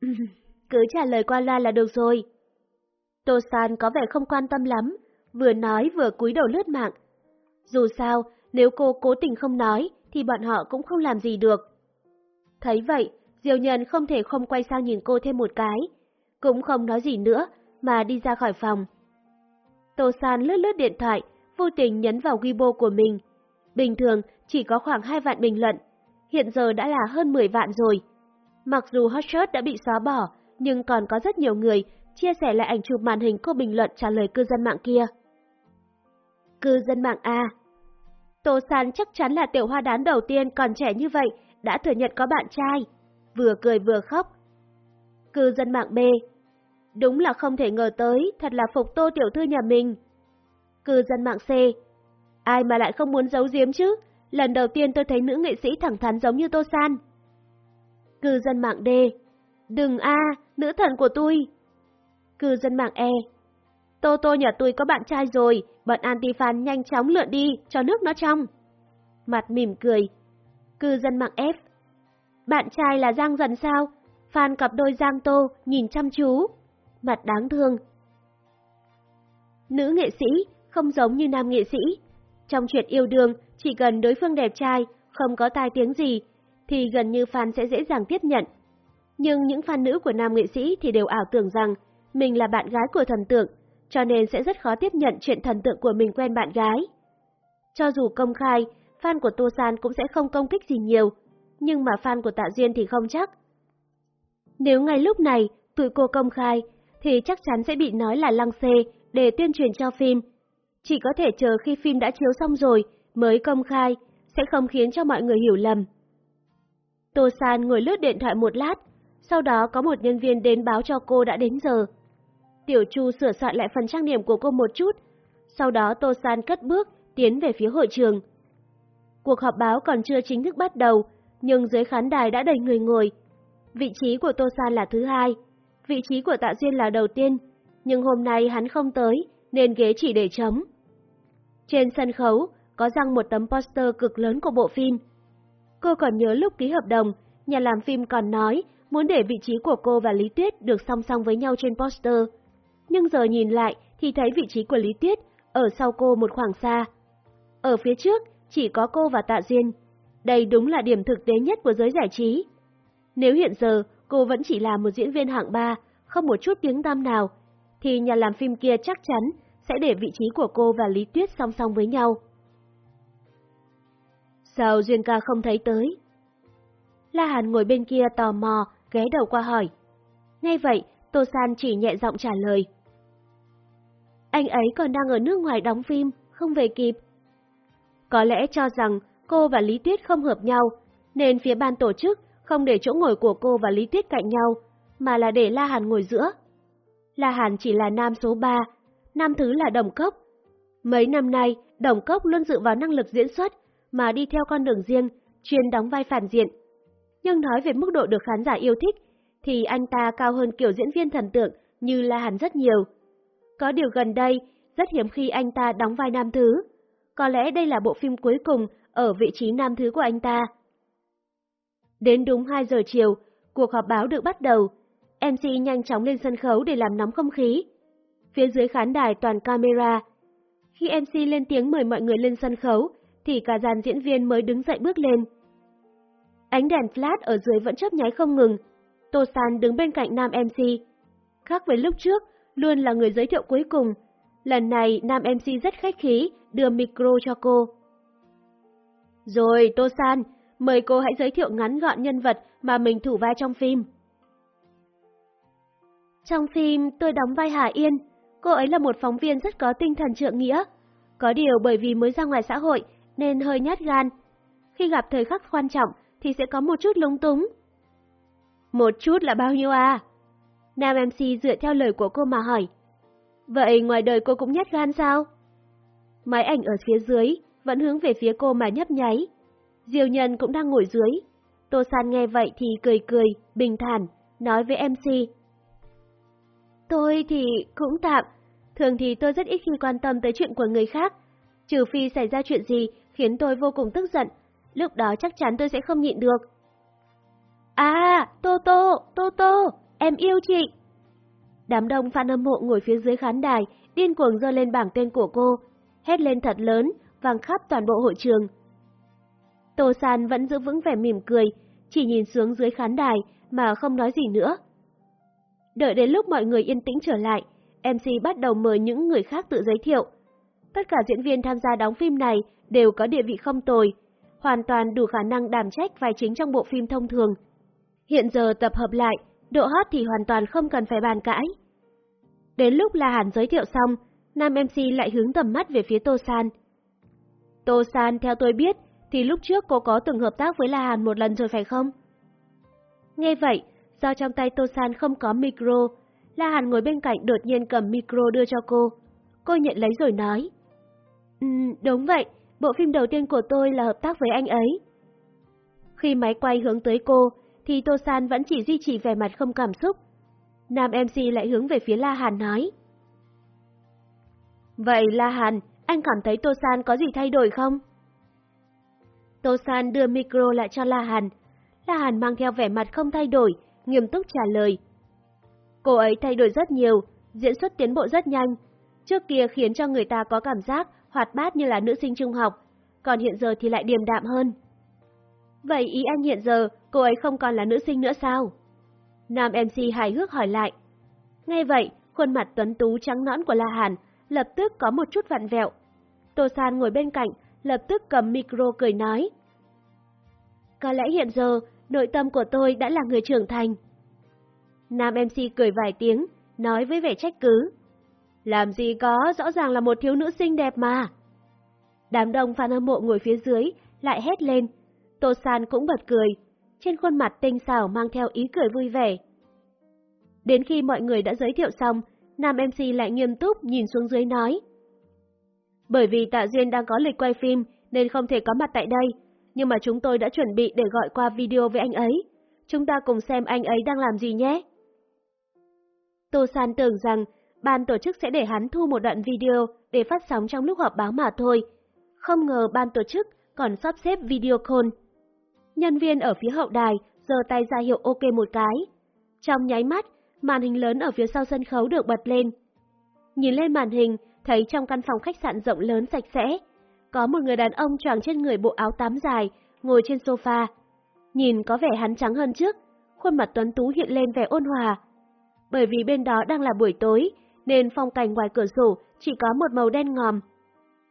Cứ trả lời qua loa là được rồi. Tô San có vẻ không quan tâm lắm, vừa nói vừa cúi đầu lướt mạng. Dù sao, nếu cô cố tình không nói, thì bọn họ cũng không làm gì được. Thấy vậy, Diêu Nhân không thể không quay sang nhìn cô thêm một cái, cũng không nói gì nữa, mà đi ra khỏi phòng. Tô San lướt lướt điện thoại, vô tình nhấn vào Weibo của mình. Bình thường chỉ có khoảng 2 vạn bình luận, hiện giờ đã là hơn 10 vạn rồi. Mặc dù Hot Shot đã bị xóa bỏ, nhưng còn có rất nhiều người chia sẻ lại ảnh chụp màn hình cô bình luận trả lời cư dân mạng kia. Cư dân mạng A Tô San chắc chắn là tiểu hoa đán đầu tiên còn trẻ như vậy đã thừa nhận có bạn trai, vừa cười vừa khóc. Cư dân mạng B Đúng là không thể ngờ tới, thật là phục tô tiểu thư nhà mình. Cư dân mạng C Ai mà lại không muốn giấu giếm chứ, lần đầu tiên tôi thấy nữ nghệ sĩ thẳng thắn giống như Tô San. Cư dân mạng D Đừng a, nữ thần của tôi. Cư dân mạng E Tô Tô nhà tôi có bạn trai rồi, bọn anti-fan nhanh chóng lượn đi, cho nước nó trong. Mặt mỉm cười. Cư dân mạng F. Bạn trai là Giang dần sao? Fan cặp đôi Giang Tô, nhìn chăm chú. Mặt đáng thương. Nữ nghệ sĩ không giống như nam nghệ sĩ. Trong chuyện yêu đương, chỉ cần đối phương đẹp trai, không có tai tiếng gì, thì gần như fan sẽ dễ dàng tiếp nhận. Nhưng những fan nữ của nam nghệ sĩ thì đều ảo tưởng rằng mình là bạn gái của thần tượng, cho nên sẽ rất khó tiếp nhận chuyện thần tượng của mình quen bạn gái. Cho dù công khai, fan của Tô San cũng sẽ không công kích gì nhiều, nhưng mà fan của Tạ Duyên thì không chắc. Nếu ngay lúc này tụi cô công khai, thì chắc chắn sẽ bị nói là lăng xê để tuyên truyền cho phim. Chỉ có thể chờ khi phim đã chiếu xong rồi mới công khai, sẽ không khiến cho mọi người hiểu lầm. Tô San ngồi lướt điện thoại một lát, sau đó có một nhân viên đến báo cho cô đã đến giờ. Tiểu Chu sửa soạn lại phần trang điểm của cô một chút, sau đó Tô San cất bước, tiến về phía hội trường. Cuộc họp báo còn chưa chính thức bắt đầu, nhưng dưới khán đài đã đầy người ngồi. Vị trí của Tô San là thứ hai, vị trí của Tạ Duyên là đầu tiên, nhưng hôm nay hắn không tới, nên ghế chỉ để trống. Trên sân khấu, có răng một tấm poster cực lớn của bộ phim. Cô còn nhớ lúc ký hợp đồng, nhà làm phim còn nói muốn để vị trí của cô và Lý Tuyết được song song với nhau trên poster nhưng giờ nhìn lại thì thấy vị trí của Lý Tuyết ở sau cô một khoảng xa. Ở phía trước chỉ có cô và Tạ Duyên. Đây đúng là điểm thực tế nhất của giới giải trí. Nếu hiện giờ cô vẫn chỉ là một diễn viên hạng ba, không một chút tiếng tăm nào, thì nhà làm phim kia chắc chắn sẽ để vị trí của cô và Lý Tuyết song song với nhau. Sao Duyên ca không thấy tới? La Hàn ngồi bên kia tò mò, ghé đầu qua hỏi. Ngay vậy, Tô San chỉ nhẹ giọng trả lời. Anh ấy còn đang ở nước ngoài đóng phim, không về kịp. Có lẽ cho rằng cô và Lý Tuyết không hợp nhau, nên phía ban tổ chức không để chỗ ngồi của cô và Lý Tuyết cạnh nhau, mà là để La Hàn ngồi giữa. La Hàn chỉ là nam số 3, nam thứ là Đồng Cốc. Mấy năm nay, Đồng Cốc luôn dựa vào năng lực diễn xuất mà đi theo con đường riêng, chuyên đóng vai phản diện. Nhưng nói về mức độ được khán giả yêu thích thì anh ta cao hơn kiểu diễn viên thần tượng như La Hàn rất nhiều. Có điều gần đây, rất hiếm khi anh ta đóng vai nam thứ. Có lẽ đây là bộ phim cuối cùng ở vị trí nam thứ của anh ta. Đến đúng 2 giờ chiều, cuộc họp báo được bắt đầu. MC nhanh chóng lên sân khấu để làm nóng không khí. Phía dưới khán đài toàn camera. Khi MC lên tiếng mời mọi người lên sân khấu, thì cả dàn diễn viên mới đứng dậy bước lên. Ánh đèn flash ở dưới vẫn chớp nháy không ngừng, Tô San đứng bên cạnh nam MC. Khác với lúc trước, luôn là người giới thiệu cuối cùng. Lần này nam MC rất khách khí, đưa micro cho cô. Rồi, Tô San, mời cô hãy giới thiệu ngắn gọn nhân vật mà mình thủ vai trong phim. Trong phim, tôi đóng vai Hà Yên. Cô ấy là một phóng viên rất có tinh thần trượng nghĩa. Có điều bởi vì mới ra ngoài xã hội nên hơi nhát gan. Khi gặp thời khắc quan trọng thì sẽ có một chút lúng túng. Một chút là bao nhiêu à? Nam MC dựa theo lời của cô mà hỏi. Vậy ngoài đời cô cũng nhát gan sao? Máy ảnh ở phía dưới, vẫn hướng về phía cô mà nhấp nháy. Diều nhân cũng đang ngồi dưới. Tô San nghe vậy thì cười cười, bình thản, nói với MC. Tôi thì cũng tạm, thường thì tôi rất ít khi quan tâm tới chuyện của người khác. Trừ phi xảy ra chuyện gì khiến tôi vô cùng tức giận, lúc đó chắc chắn tôi sẽ không nhịn được. À, Tô Tô, Tô Tô, em yêu chị. Đám đông fan âm mộ ngồi phía dưới khán đài, điên cuồng dơ lên bảng tên của cô, hét lên thật lớn, vang khắp toàn bộ hội trường. Tô San vẫn giữ vững vẻ mỉm cười, chỉ nhìn xuống dưới khán đài mà không nói gì nữa. Đợi đến lúc mọi người yên tĩnh trở lại, MC bắt đầu mời những người khác tự giới thiệu. Tất cả diễn viên tham gia đóng phim này đều có địa vị không tồi, hoàn toàn đủ khả năng đảm trách vai chính trong bộ phim thông thường. Hiện giờ tập hợp lại, độ hot thì hoàn toàn không cần phải bàn cãi. Đến lúc La Hàn giới thiệu xong, nam MC lại hướng tầm mắt về phía Tô San. Tô San, theo tôi biết, thì lúc trước cô có từng hợp tác với La Hàn một lần rồi phải không? Nghe vậy, do trong tay Tô San không có micro, La Hàn ngồi bên cạnh đột nhiên cầm micro đưa cho cô. Cô nhận lấy rồi nói. Um, đúng vậy, bộ phim đầu tiên của tôi là hợp tác với anh ấy. Khi máy quay hướng tới cô, thì Tô San vẫn chỉ duy trì vẻ mặt không cảm xúc. Nam MC lại hướng về phía La Hàn nói. Vậy La Hàn, anh cảm thấy Tô San có gì thay đổi không? Tô San đưa micro lại cho La Hàn. La Hàn mang theo vẻ mặt không thay đổi, nghiêm túc trả lời. Cô ấy thay đổi rất nhiều, diễn xuất tiến bộ rất nhanh. Trước kia khiến cho người ta có cảm giác hoạt bát như là nữ sinh trung học, còn hiện giờ thì lại điềm đạm hơn. Vậy ý anh hiện giờ cô ấy không còn là nữ sinh nữa sao? Nam MC hài hước hỏi lại. Ngay vậy, khuôn mặt tuấn tú trắng nõn của La Hàn lập tức có một chút vặn vẹo. Tô San ngồi bên cạnh, lập tức cầm micro cười nói. Có lẽ hiện giờ, nội tâm của tôi đã là người trưởng thành. Nam MC cười vài tiếng, nói với vẻ trách cứ. Làm gì có, rõ ràng là một thiếu nữ xinh đẹp mà. Đám đông fan hâm mộ ngồi phía dưới, lại hét lên. Tô San cũng bật cười, trên khuôn mặt tinh xảo mang theo ý cười vui vẻ. Đến khi mọi người đã giới thiệu xong, nam MC lại nghiêm túc nhìn xuống dưới nói. Bởi vì Tạ Duyên đang có lịch quay phim nên không thể có mặt tại đây, nhưng mà chúng tôi đã chuẩn bị để gọi qua video với anh ấy. Chúng ta cùng xem anh ấy đang làm gì nhé. Tô San tưởng rằng ban tổ chức sẽ để hắn thu một đoạn video để phát sóng trong lúc họp báo mà thôi. Không ngờ ban tổ chức còn sắp xếp video call. Nhân viên ở phía hậu đài giơ tay ra hiệu ok một cái. Trong nháy mắt, màn hình lớn ở phía sau sân khấu được bật lên. Nhìn lên màn hình, thấy trong căn phòng khách sạn rộng lớn sạch sẽ, có một người đàn ông choàng trên người bộ áo tắm dài, ngồi trên sofa. Nhìn có vẻ hắn trắng hơn trước, khuôn mặt tuấn tú hiện lên vẻ ôn hòa. Bởi vì bên đó đang là buổi tối, nên phong cảnh ngoài cửa sổ chỉ có một màu đen ngòm.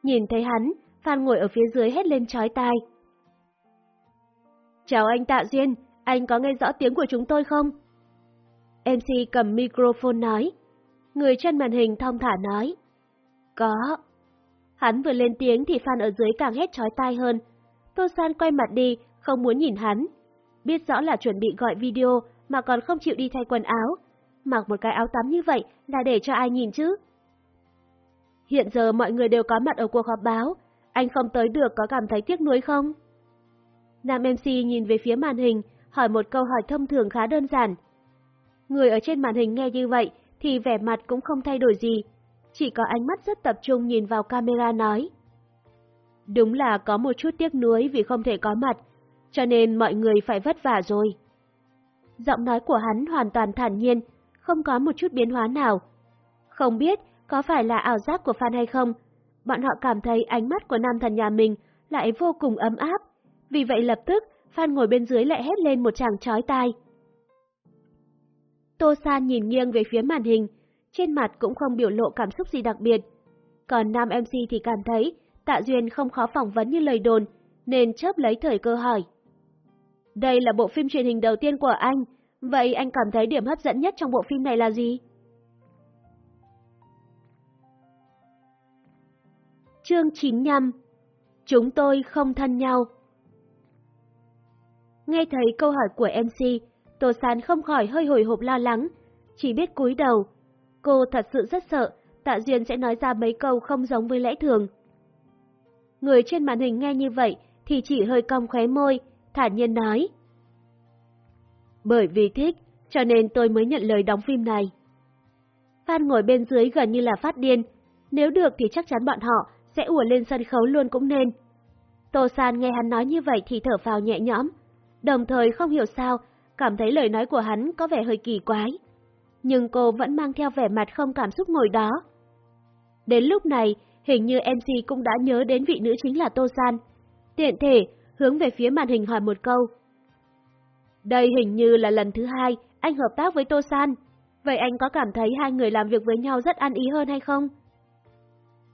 Nhìn thấy hắn, Phan ngồi ở phía dưới hét lên chói tai. Chào anh Tạ Duyên, anh có nghe rõ tiếng của chúng tôi không? MC cầm microphone nói. Người trên màn hình thong thả nói. Có. Hắn vừa lên tiếng thì fan ở dưới càng hét chói tai hơn. Tô San quay mặt đi, không muốn nhìn hắn. Biết rõ là chuẩn bị gọi video mà còn không chịu đi thay quần áo. Mặc một cái áo tắm như vậy là để cho ai nhìn chứ? Hiện giờ mọi người đều có mặt ở cuộc họp báo. Anh không tới được có cảm thấy tiếc nuối không? Nam MC nhìn về phía màn hình, hỏi một câu hỏi thông thường khá đơn giản. Người ở trên màn hình nghe như vậy thì vẻ mặt cũng không thay đổi gì, chỉ có ánh mắt rất tập trung nhìn vào camera nói. Đúng là có một chút tiếc nuối vì không thể có mặt, cho nên mọi người phải vất vả rồi. Giọng nói của hắn hoàn toàn thản nhiên, không có một chút biến hóa nào. Không biết có phải là ảo giác của fan hay không, bọn họ cảm thấy ánh mắt của nam thần nhà mình lại vô cùng ấm áp, vì vậy lập tức fan ngồi bên dưới lại hét lên một tràng chói tai. Tô San nhìn nghiêng về phía màn hình, trên mặt cũng không biểu lộ cảm xúc gì đặc biệt. Còn nam MC thì cảm thấy Tạ Duyên không khó phỏng vấn như lời đồn, nên chớp lấy thời cơ hỏi. Đây là bộ phim truyền hình đầu tiên của anh, vậy anh cảm thấy điểm hấp dẫn nhất trong bộ phim này là gì? Chương 95 Chúng tôi không thân nhau Nghe thấy câu hỏi của MC, Tô San không khỏi hơi hồi hộp lo lắng, chỉ biết cúi đầu. Cô thật sự rất sợ, Tạ Duyên sẽ nói ra mấy câu không giống với lẽ thường. Người trên màn hình nghe như vậy thì chỉ hơi cong khóe môi, thản nhiên nói. Bởi vì thích, cho nên tôi mới nhận lời đóng phim này. Phan ngồi bên dưới gần như là phát điên, nếu được thì chắc chắn bọn họ sẽ ùa lên sân khấu luôn cũng nên. Tô San nghe hắn nói như vậy thì thở phào nhẹ nhõm, đồng thời không hiểu sao, cảm thấy lời nói của hắn có vẻ hơi kỳ quái. Nhưng cô vẫn mang theo vẻ mặt không cảm xúc ngồi đó. Đến lúc này hình như MC cũng đã nhớ đến vị nữ chính là Tô San. Tiện thể, hướng về phía màn hình hỏi một câu. Đây hình như là lần thứ hai anh hợp tác với Tô San. Vậy anh có cảm thấy hai người làm việc với nhau rất ăn ý hơn hay không?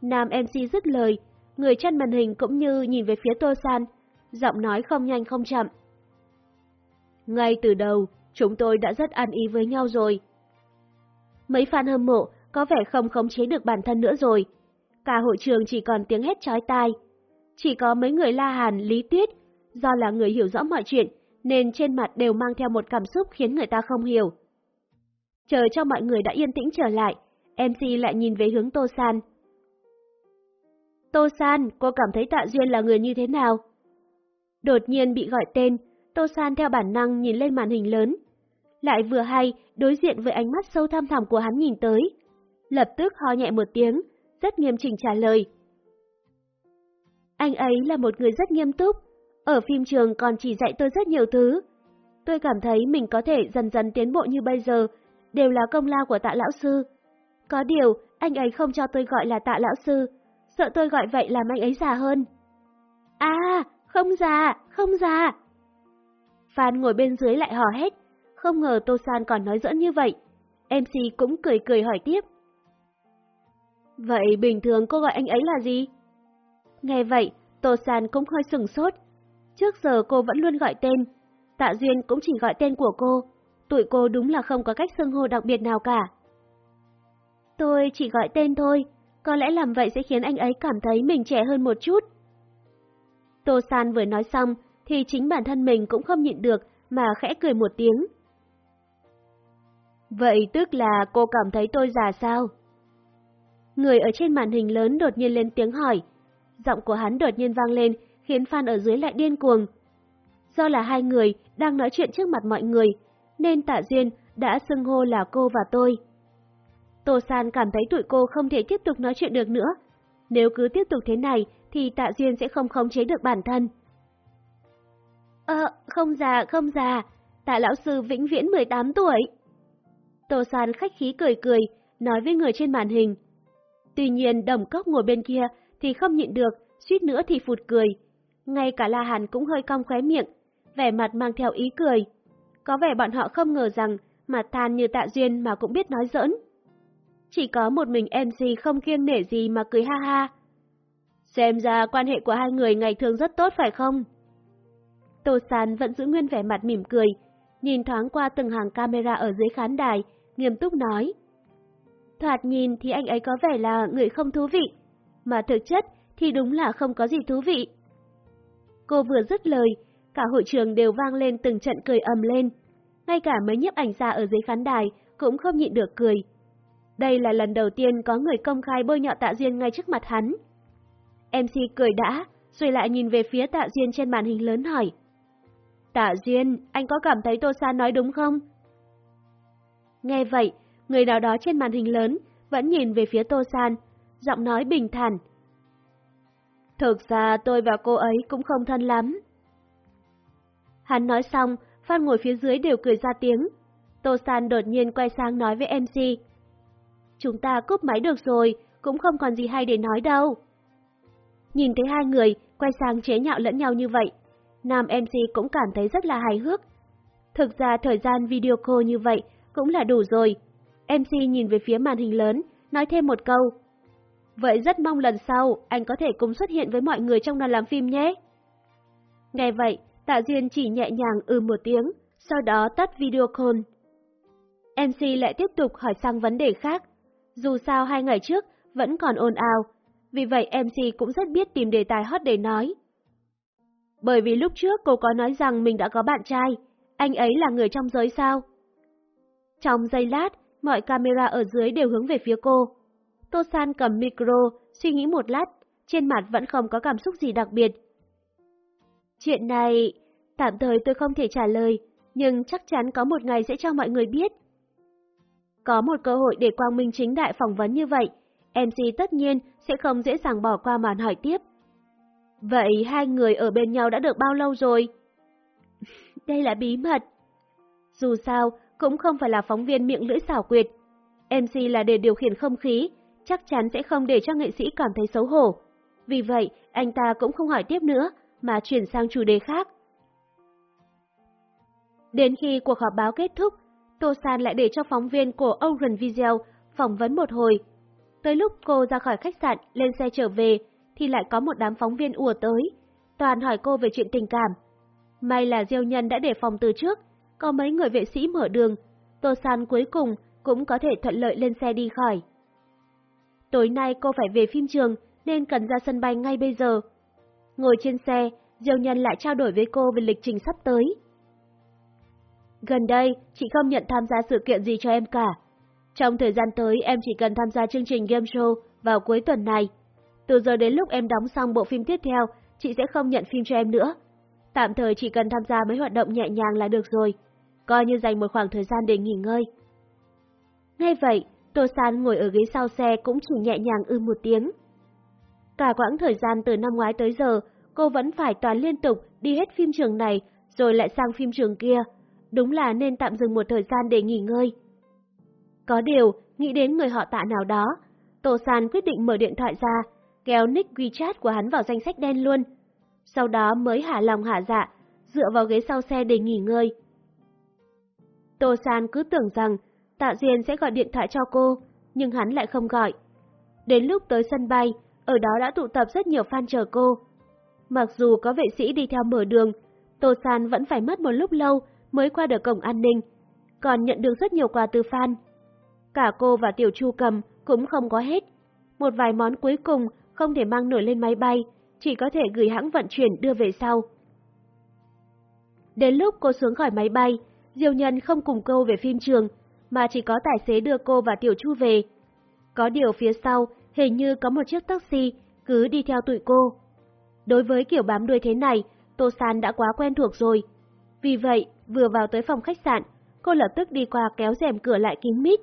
Nam MC dứt lời, người chân màn hình cũng như nhìn về phía Tô San, giọng nói không nhanh không chậm. Ngay từ đầu, chúng tôi đã rất ăn ý với nhau rồi. Mấy fan hâm mộ có vẻ không khống chế được bản thân nữa rồi. Cả hội trường chỉ còn tiếng hét chói tai. Chỉ có mấy người La Hàn, Lý Tuyết, do là người hiểu rõ mọi chuyện, nên trên mặt đều mang theo một cảm xúc khiến người ta không hiểu. Chờ cho mọi người đã yên tĩnh trở lại, MC lại nhìn về hướng Tô San. Tô San, cô cảm thấy Tạ Duyên là người như thế nào? Đột nhiên bị gọi tên, Tô San theo bản năng nhìn lên màn hình lớn. Lại vừa hay, đối diện với ánh mắt sâu thăm thẳm của hắn nhìn tới. Lập tức ho nhẹ một tiếng, rất nghiêm chỉnh trả lời. Anh ấy là một người rất nghiêm túc, ở phim trường còn chỉ dạy tôi rất nhiều thứ. Tôi cảm thấy mình có thể dần dần tiến bộ như bây giờ, đều là công lao của tạ lão sư. Có điều, anh ấy không cho tôi gọi là tạ lão sư, sợ tôi gọi vậy làm anh ấy già hơn. À, không già, không già. Phan ngồi bên dưới lại hò hét, không ngờ Tô San còn nói giỡn như vậy. MC cũng cười cười hỏi tiếp. Vậy bình thường cô gọi anh ấy là gì? Nghe vậy, Tô San cũng hơi sừng sốt. Trước giờ cô vẫn luôn gọi tên, Tạ Duyên cũng chỉ gọi tên của cô. Tụi cô đúng là không có cách xưng hô đặc biệt nào cả. Tôi chỉ gọi tên thôi, có lẽ làm vậy sẽ khiến anh ấy cảm thấy mình trẻ hơn một chút. Tô San vừa nói xong, thì chính bản thân mình cũng không nhịn được mà khẽ cười một tiếng. Vậy tức là cô cảm thấy tôi già sao? Người ở trên màn hình lớn đột nhiên lên tiếng hỏi. Giọng của hắn đột nhiên vang lên, khiến fan ở dưới lại điên cuồng. Do là hai người đang nói chuyện trước mặt mọi người, nên Tạ Duyên đã xưng hô là cô và tôi. Tô San cảm thấy tụi cô không thể tiếp tục nói chuyện được nữa. Nếu cứ tiếp tục thế này thì Tạ Duyên sẽ không khống chế được bản thân. Ờ, không già, không già, Tạ Lão Sư vĩnh viễn 18 tuổi. Tô San khách khí cười cười, nói với người trên màn hình. Tuy nhiên đồng cốc ngồi bên kia thì không nhịn được, suýt nữa thì phụt cười. Ngay cả La Hàn cũng hơi cong khóe miệng, vẻ mặt mang theo ý cười. Có vẻ bọn họ không ngờ rằng mà than như tạ duyên mà cũng biết nói giỡn. Chỉ có một mình MC không kiêng nể gì mà cười ha ha. Xem ra quan hệ của hai người ngày thường rất tốt phải không? Tô San vẫn giữ nguyên vẻ mặt mỉm cười, nhìn thoáng qua từng hàng camera ở dưới khán đài, nghiêm túc nói. Thoạt nhìn thì anh ấy có vẻ là người không thú vị, mà thực chất thì đúng là không có gì thú vị. Cô vừa dứt lời, cả hội trường đều vang lên từng trận cười ầm lên. Ngay cả mấy nhiếp ảnh gia ở dưới khán đài cũng không nhịn được cười. Đây là lần đầu tiên có người công khai bôi nhọ Tạ Duyên ngay trước mặt hắn. MC cười đã, rồi lại nhìn về phía Tạ Duyên trên màn hình lớn hỏi. Tạ Duyên, anh có cảm thấy Tô San nói đúng không? Nghe vậy, người nào đó trên màn hình lớn vẫn nhìn về phía Tô San, giọng nói bình thản. Thực ra tôi và cô ấy cũng không thân lắm. Hắn nói xong, phan ngồi phía dưới đều cười ra tiếng. Tô San đột nhiên quay sang nói với MC. Chúng ta cúp máy được rồi, cũng không còn gì hay để nói đâu. Nhìn thấy hai người quay sang chế nhạo lẫn nhau như vậy, nam MC cũng cảm thấy rất là hài hước. Thực ra thời gian video call như vậy cũng là đủ rồi. MC nhìn về phía màn hình lớn, nói thêm một câu. Vậy rất mong lần sau anh có thể cùng xuất hiện với mọi người trong đoàn làm phim nhé. Nghe vậy, Tạ Duyên chỉ nhẹ nhàng ư một tiếng, sau đó tắt video call. MC lại tiếp tục hỏi sang vấn đề khác. Dù sao hai ngày trước vẫn còn ồn ào, vì vậy MC cũng rất biết tìm đề tài hot để nói. Bởi vì lúc trước cô có nói rằng mình đã có bạn trai, anh ấy là người trong giới sao? Trong giây lát, mọi camera ở dưới đều hướng về phía cô. Tô San cầm micro, suy nghĩ một lát, trên mặt vẫn không có cảm xúc gì đặc biệt. Chuyện này, tạm thời tôi không thể trả lời, nhưng chắc chắn có một ngày sẽ cho mọi người biết. Có một cơ hội để Quang Minh chính đại phỏng vấn như vậy, MC tất nhiên sẽ không dễ dàng bỏ qua màn hỏi tiếp. Vậy hai người ở bên nhau đã được bao lâu rồi? Đây là bí mật. Dù sao, cũng không phải là phóng viên miệng lưỡi xảo quyệt. MC là để điều khiển không khí, chắc chắn sẽ không để cho nghệ sĩ cảm thấy xấu hổ. Vì vậy, anh ta cũng không hỏi tiếp nữa, mà chuyển sang chủ đề khác. Đến khi cuộc họp báo kết thúc, Tô San lại để cho phóng viên của Oren Video phỏng vấn một hồi. Tới lúc cô ra khỏi khách sạn, lên xe trở về, thì lại có một đám phóng viên ùa tới, toàn hỏi cô về chuyện tình cảm. May là Diêu Nhân đã để phòng từ trước, có mấy người vệ sĩ mở đường, Tô San cuối cùng cũng có thể thuận lợi lên xe đi khỏi. Tối nay cô phải về phim trường nên cần ra sân bay ngay bây giờ. Ngồi trên xe, Diêu Nhân lại trao đổi với cô về lịch trình sắp tới. Gần đây, chị không nhận tham gia sự kiện gì cho em cả. Trong thời gian tới, em chỉ cần tham gia chương trình game show vào cuối tuần này. Từ giờ đến lúc em đóng xong bộ phim tiếp theo, chị sẽ không nhận phim cho em nữa. Tạm thời chỉ cần tham gia mấy hoạt động nhẹ nhàng là được rồi, coi như dành một khoảng thời gian để nghỉ ngơi. Ngay vậy, Tô San ngồi ở ghế sau xe cũng chỉ nhẹ nhàng ư một tiếng. Cả quãng thời gian từ năm ngoái tới giờ, cô vẫn phải toàn liên tục đi hết phim trường này rồi lại sang phim trường kia. Đúng là nên tạm dừng một thời gian để nghỉ ngơi. Có điều, nghĩ đến người họ tạ nào đó, Tô San quyết định mở điện thoại ra, kéo nick WeChat của hắn vào danh sách đen luôn. Sau đó mới hạ lòng hạ dạ, dựa vào ghế sau xe để nghỉ ngơi. Tô San cứ tưởng rằng Tạ Duyên sẽ gọi điện thoại cho cô, nhưng hắn lại không gọi. Đến lúc tới sân bay, ở đó đã tụ tập rất nhiều fan chờ cô. Mặc dù có vệ sĩ đi theo mở đường, Tô San vẫn phải mất một lúc lâu mới qua được cổng an ninh, còn nhận được rất nhiều quà từ fan. Cả cô và Tiểu Chu cầm cũng không có hết. Một vài món cuối cùng không thể mang nổi lên máy bay, chỉ có thể gửi hãng vận chuyển đưa về sau. Đến lúc cô xuống khỏi máy bay, Diêu Nhân không cùng cô về phim trường, mà chỉ có tài xế đưa cô và Tiểu Chu về. Có điều phía sau, hình như có một chiếc taxi cứ đi theo tụi cô. Đối với kiểu bám đuôi thế này, Tô San đã quá quen thuộc rồi. Vì vậy, vừa vào tới phòng khách sạn, cô lập tức đi qua kéo rèm cửa lại kín mít.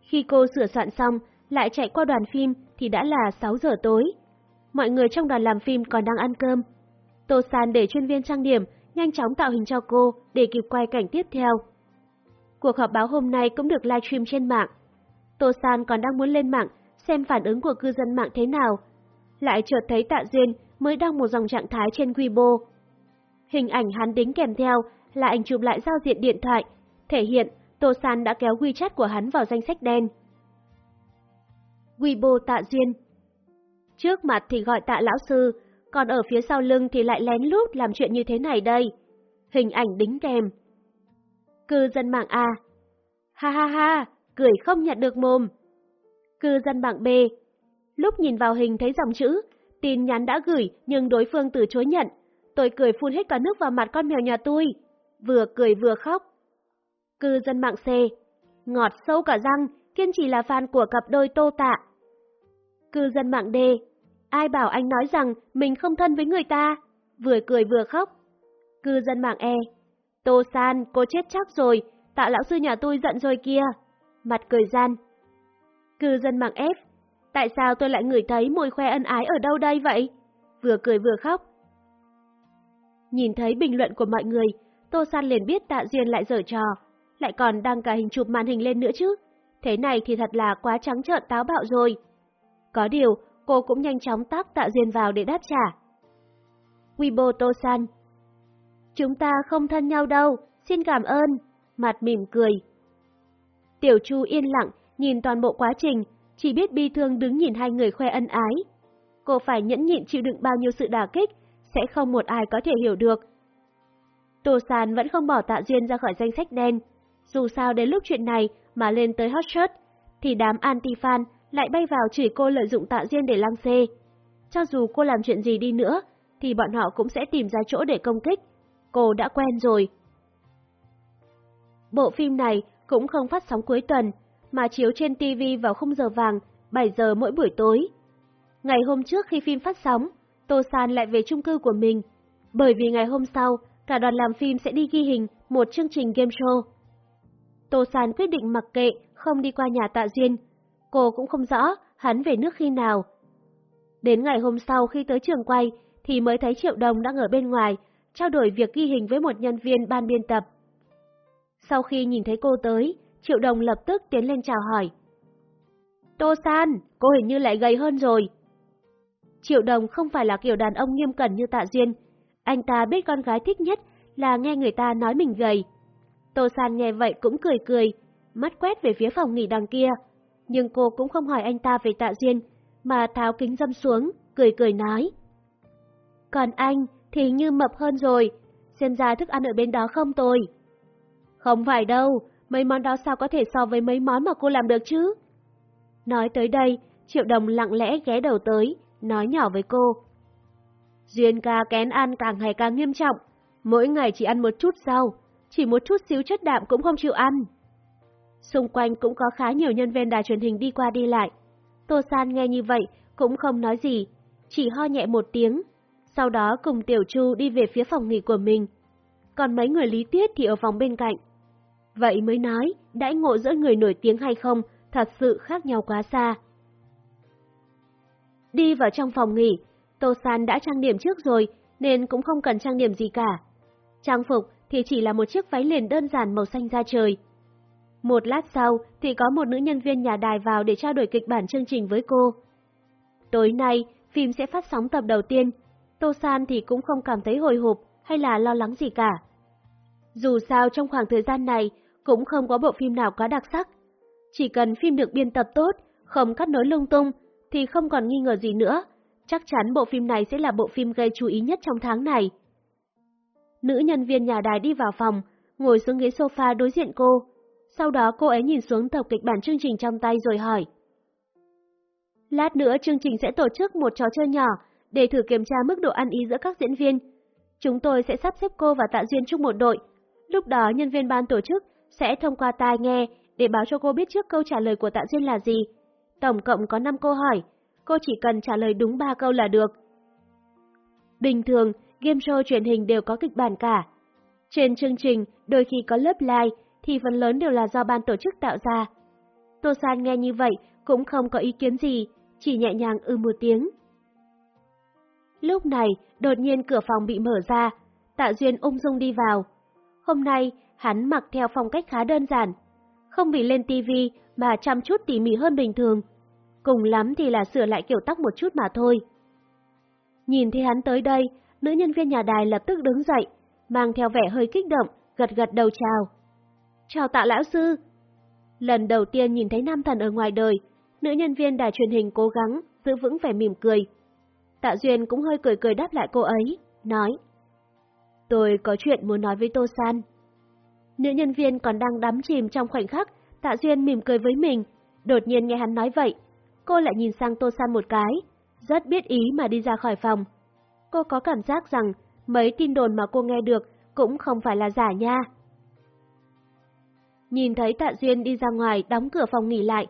Khi cô sửa soạn xong, lại chạy qua đoàn phim thì đã là 6 giờ tối. Mọi người trong đoàn làm phim còn đang ăn cơm. Tô San để chuyên viên trang điểm nhanh chóng tạo hình cho cô để kịp quay cảnh tiếp theo. Cuộc họp báo hôm nay cũng được livestream trên mạng. Tô San còn đang muốn lên mạng xem phản ứng của cư dân mạng thế nào. Lại chợt thấy Tạ Duyên mới đăng một dòng trạng thái trên Weibo. Hình ảnh hắn đính kèm theo là ảnh chụp lại giao diện điện thoại, thể hiện Tô San đã kéo WeChat của hắn vào danh sách đen. Weibo Tạ Duyên Trước mặt thì gọi tạ lão sư, còn ở phía sau lưng thì lại lén lút làm chuyện như thế này đây. Hình ảnh đính kèm. Cư dân mạng A. Ha ha ha, cười không nhận được mồm. Cư dân mạng B. Lúc nhìn vào hình thấy dòng chữ, tin nhắn đã gửi nhưng đối phương từ chối nhận. Tôi cười phun hết cả nước vào mặt con mèo nhà tôi. Vừa cười vừa khóc. Cư dân mạng C. Ngọt sâu cả răng, kiên chỉ là fan của cặp đôi tô tạ. Cư dân mạng D. Ai bảo anh nói rằng mình không thân với người ta? Vừa cười vừa khóc. Cư dân mạng E. Tô San, cô chết chắc rồi, tạ lão sư nhà tôi giận rồi kia. Mặt cười gian. Cư dân mạng F. Tại sao tôi lại ngửi thấy mùi khoe ân ái ở đâu đây vậy? Vừa cười vừa khóc. Nhìn thấy bình luận của mọi người, Tô San liền biết Tạ Duyên lại dở trò, lại còn đăng cả hình chụp màn hình lên nữa chứ. Thế này thì thật là quá trắng trợn táo bạo rồi. Có điều, cô cũng nhanh chóng tác Tạ Duyên vào để đáp trả. Weibo Tô San Chúng ta không thân nhau đâu, xin cảm ơn. Mặt mỉm cười. Tiểu Chu yên lặng, nhìn toàn bộ quá trình, chỉ biết bi thương đứng nhìn hai người khoe ân ái. Cô phải nhẫn nhịn chịu đựng bao nhiêu sự đả kích, sẽ không một ai có thể hiểu được. Tô San vẫn không bỏ Tạ Duyên ra khỏi danh sách đen. Dù sao đến lúc chuyện này mà lên tới hot shot, thì đám anti-fan lại bay vào chửi cô lợi dụng Tạ Duyên để lăng xê. Cho dù cô làm chuyện gì đi nữa, thì bọn họ cũng sẽ tìm ra chỗ để công kích. Cô đã quen rồi. Bộ phim này cũng không phát sóng cuối tuần, mà chiếu trên TV vào khung giờ vàng, 7 giờ mỗi buổi tối. Ngày hôm trước khi phim phát sóng, Tô San lại về chung cư của mình, bởi vì ngày hôm sau, cả đoàn làm phim sẽ đi ghi hình một chương trình game show. Tô San quyết định mặc kệ, không đi qua nhà tạ duyên. Cô cũng không rõ hắn về nước khi nào. Đến ngày hôm sau khi tới trường quay, thì mới thấy Triệu Đồng đang ở bên ngoài, trao đổi việc ghi hình với một nhân viên ban biên tập. Sau khi nhìn thấy cô tới, Triệu Đồng lập tức tiến lên chào hỏi. Tô San, cô hình như lại gầy hơn rồi. Triệu Đồng không phải là kiểu đàn ông nghiêm cẩn như Tạ Duyên. Anh ta biết con gái thích nhất là nghe người ta nói mình gầy. Tô San nghe vậy cũng cười cười, mắt quét về phía phòng nghỉ đằng kia. Nhưng cô cũng không hỏi anh ta về Tạ Duyên, mà tháo kính dâm xuống, cười cười nói. Còn anh thì như mập hơn rồi, xem ra thức ăn ở bên đó không tồi. Không phải đâu, mấy món đó sao có thể so với mấy món mà cô làm được chứ? Nói tới đây, Triệu Đồng lặng lẽ ghé đầu tới, nói nhỏ với cô. Duyên ca kén ăn càng ngày càng nghiêm trọng, mỗi ngày chỉ ăn một chút rau, chỉ một chút xíu chất đạm cũng không chịu ăn. Xung quanh cũng có khá nhiều nhân viên đài truyền hình đi qua đi lại. Tô San nghe như vậy cũng không nói gì, chỉ ho nhẹ một tiếng, sau đó cùng Tiểu Chu đi về phía phòng nghỉ của mình. Còn mấy người lý tiết thì ở phòng bên cạnh. Vậy mới nói, đãi ngộ giữa người nổi tiếng hay không thật sự khác nhau quá xa. Đi vào trong phòng nghỉ, Tô San đã trang điểm trước rồi nên cũng không cần trang điểm gì cả. Trang phục thì chỉ là một chiếc váy liền đơn giản màu xanh da trời. Một lát sau thì có một nữ nhân viên nhà đài vào để trao đổi kịch bản chương trình với cô. Tối nay, phim sẽ phát sóng tập đầu tiên. Tô San thì cũng không cảm thấy hồi hộp hay là lo lắng gì cả. Dù sao trong khoảng thời gian này cũng không có bộ phim nào quá đặc sắc. Chỉ cần phim được biên tập tốt, không cắt nối lung tung, thì không còn nghi ngờ gì nữa. Chắc chắn bộ phim này sẽ là bộ phim gây chú ý nhất trong tháng này. Nữ nhân viên nhà đài đi vào phòng, ngồi xuống ghế sofa đối diện cô. Sau đó cô ấy nhìn xuống tập kịch bản chương trình trong tay rồi hỏi. Lát nữa chương trình sẽ tổ chức một trò chơi nhỏ để thử kiểm tra mức độ ăn ý giữa các diễn viên. Chúng tôi sẽ sắp xếp cô và Tạ Duyên chung một đội. Lúc đó nhân viên ban tổ chức sẽ thông qua tai nghe để báo cho cô biết trước câu trả lời của Tạ Duyên là gì. Tổng cộng có 5 câu hỏi, cô chỉ cần trả lời đúng 3 câu là được. Bình thường, game show truyền hình đều có kịch bản cả. Trên chương trình, đôi khi có lớp live thì phần lớn đều là do ban tổ chức tạo ra. Tô San nghe như vậy cũng không có ý kiến gì, chỉ nhẹ nhàng ư một tiếng. Lúc này, đột nhiên cửa phòng bị mở ra, Tạ Duyên ung dung đi vào. Hôm nay, hắn mặc theo phong cách khá đơn giản, không bị lên tivi mà chăm chút tỉ mỉ hơn bình thường. Cùng lắm thì là sửa lại kiểu tóc một chút mà thôi. Nhìn thấy hắn tới đây, nữ nhân viên nhà đài lập tức đứng dậy, mang theo vẻ hơi kích động, gật gật đầu chào. Chào tạ lão sư. Lần đầu tiên nhìn thấy nam thần ở ngoài đời, nữ nhân viên đài truyền hình cố gắng giữ vững vẻ mỉm cười. Tạ Duyên cũng hơi cười cười đáp lại cô ấy, nói. Tôi có chuyện muốn nói với Tô San. Nữ nhân viên còn đang đắm chìm trong khoảnh khắc, Tạ Duyên mỉm cười với mình, đột nhiên nghe hắn nói vậy. Cô lại nhìn sang Tô San một cái, rất biết ý mà đi ra khỏi phòng. Cô có cảm giác rằng mấy tin đồn mà cô nghe được cũng không phải là giả nha. Nhìn thấy Tạ Duyên đi ra ngoài đóng cửa phòng nghỉ lại,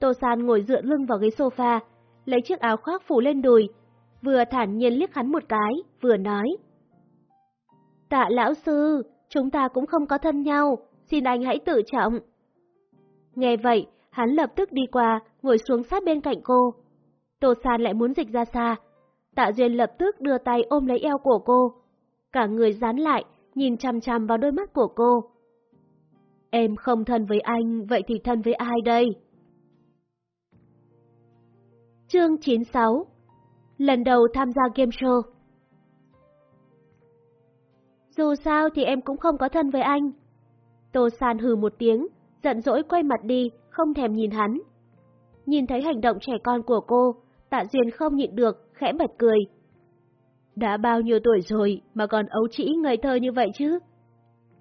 Tô San ngồi dựa lưng vào ghế sofa, lấy chiếc áo khoác phủ lên đùi, vừa thản nhiên liếc hắn một cái, vừa nói. Tạ lão sư, chúng ta cũng không có thân nhau, xin anh hãy tự trọng. Nghe vậy, hắn lập tức đi qua, ngồi xuống sát bên cạnh cô. Tô San lại muốn dịch ra xa. Tạ Duyên lập tức đưa tay ôm lấy eo của cô. Cả người dán lại, nhìn chằm chằm vào đôi mắt của cô. Em không thân với anh, vậy thì thân với ai đây? Chương 96 Lần đầu tham gia game show Dù sao thì em cũng không có thân với anh. Tô San hừ một tiếng, giận dỗi quay mặt đi, không thèm nhìn hắn. Nhìn thấy hành động trẻ con của cô, tạ duyên không nhịn được, khẽ bật cười. Đã bao nhiêu tuổi rồi mà còn ấu trĩ ngây thơ như vậy chứ?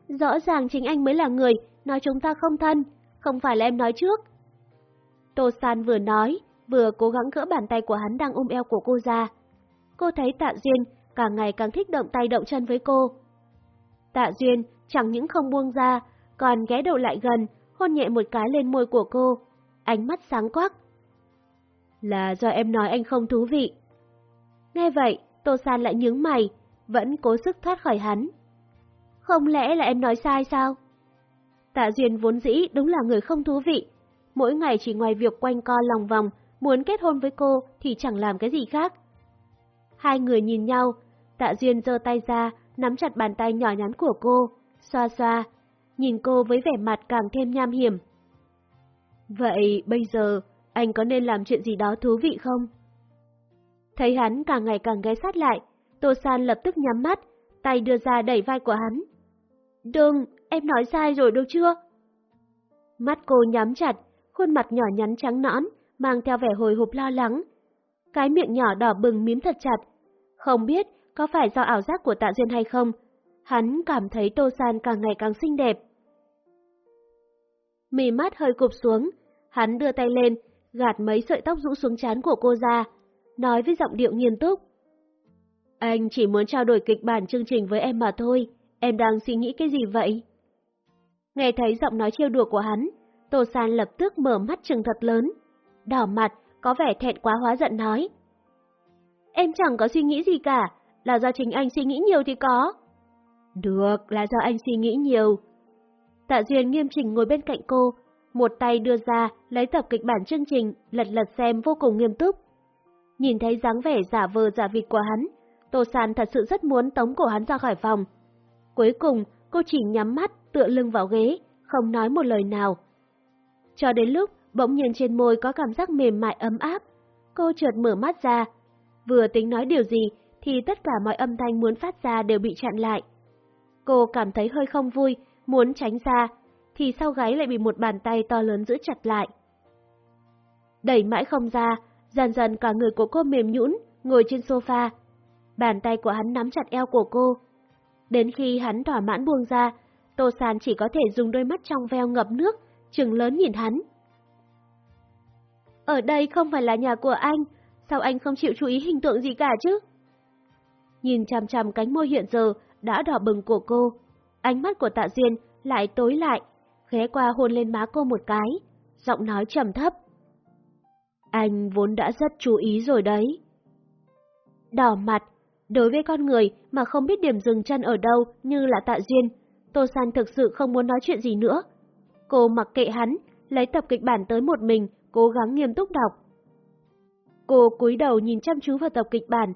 Rõ ràng chính anh mới là người nói chúng ta không thân, không phải là em nói trước. Tô San vừa nói, vừa cố gắng gỡ bàn tay của hắn đang ôm eo của cô ra. Cô thấy Tạ Duyên càng ngày càng thích động tay động chân với cô. Tạ Duyên chẳng những không buông ra, còn ghé đầu lại gần, hôn nhẹ một cái lên môi của cô, ánh mắt sáng quắc. Là do em nói anh không thú vị. Nghe vậy, Tô San lại nhướng mày, vẫn cố sức thoát khỏi hắn. Không lẽ là em nói sai sao? Tạ Duyên vốn dĩ đúng là người không thú vị. Mỗi ngày chỉ ngoài việc quanh co lòng vòng, muốn kết hôn với cô thì chẳng làm cái gì khác. Hai người nhìn nhau, Tạ Duyên giơ tay ra, nắm chặt bàn tay nhỏ nhắn của cô, xoa xoa, nhìn cô với vẻ mặt càng thêm nham hiểm. Vậy bây giờ, anh có nên làm chuyện gì đó thú vị không? Thấy hắn càng ngày càng ghé sát lại, Tô San lập tức nhắm mắt, tay đưa ra đẩy vai của hắn. Đừng, em nói sai rồi đâu chưa? Mắt cô nhắm chặt, khuôn mặt nhỏ nhắn trắng nõn, mang theo vẻ hồi hộp lo lắng. Cái miệng nhỏ đỏ bừng mím thật chặt. Không biết có phải do ảo giác của Tạ Duyên hay không, hắn cảm thấy Tô San càng ngày càng xinh đẹp. Mì mắt hơi cụp xuống, hắn đưa tay lên, gạt mấy sợi tóc rũ xuống chán của cô ra, nói với giọng điệu nghiêm túc. Anh chỉ muốn trao đổi kịch bản chương trình với em mà thôi, em đang suy nghĩ cái gì vậy? Nghe thấy giọng nói trêu đùa của hắn, Tô San lập tức mở mắt trừng thật lớn, đỏ mặt, có vẻ thẹn quá hóa giận nói. Em chẳng có suy nghĩ gì cả, là do chính anh suy nghĩ nhiều thì có. Được, là do anh suy nghĩ nhiều. Tạ Duyên nghiêm chỉnh ngồi bên cạnh cô, một tay đưa ra lấy tập kịch bản chương trình, lật lật xem vô cùng nghiêm túc. Nhìn thấy dáng vẻ giả vờ giả vịt của hắn, Tô San thật sự rất muốn tống cổ hắn ra khỏi phòng. Cuối cùng, cô chỉ nhắm mắt, tựa lưng vào ghế, không nói một lời nào. Cho đến lúc bỗng nhiên trên môi có cảm giác mềm mại ấm áp, cô chợt mở mắt ra. Vừa tính nói điều gì thì tất cả mọi âm thanh muốn phát ra đều bị chặn lại. Cô cảm thấy hơi không vui, muốn tránh ra, thì sau gáy lại bị một bàn tay to lớn giữ chặt lại. Đẩy mãi không ra, dần dần cả người của cô mềm nhũn, ngồi trên sofa. Bàn tay của hắn nắm chặt eo của cô. Đến khi hắn thỏa mãn buông ra, Tô Sàn chỉ có thể dùng đôi mắt trong veo ngập nước, trừng lớn nhìn hắn. Ở đây không phải là nhà của anh, sao anh không chịu chú ý hình tượng gì cả chứ? Nhìn chằm chằm cánh môi hiện giờ đã đỏ bừng của cô, ánh mắt của tạ duyên lại tối lại, ghé qua hôn lên má cô một cái, giọng nói trầm thấp. Anh vốn đã rất chú ý rồi đấy. Đỏ mặt, đối với con người mà không biết điểm dừng chân ở đâu như là tạ duyên, Tô San thực sự không muốn nói chuyện gì nữa. Cô mặc kệ hắn, lấy tập kịch bản tới một mình, cố gắng nghiêm túc đọc. Cô cúi đầu nhìn chăm chú vào tập kịch bản.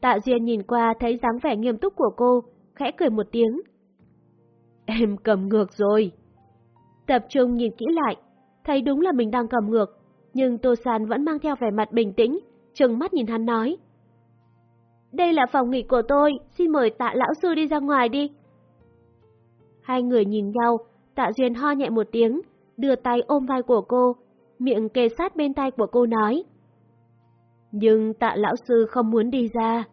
Tạ Duyên nhìn qua thấy dáng vẻ nghiêm túc của cô, khẽ cười một tiếng. Em cầm ngược rồi. Tập trung nhìn kỹ lại, thấy đúng là mình đang cầm ngược, nhưng Tô San vẫn mang theo vẻ mặt bình tĩnh, trừng mắt nhìn hắn nói. Đây là phòng nghỉ của tôi, xin mời tạ lão sư đi ra ngoài đi. Hai người nhìn nhau, tạ Duyên ho nhẹ một tiếng, đưa tay ôm vai của cô, miệng kề sát bên tay của cô nói. Nhưng tạ lão sư không muốn đi ra.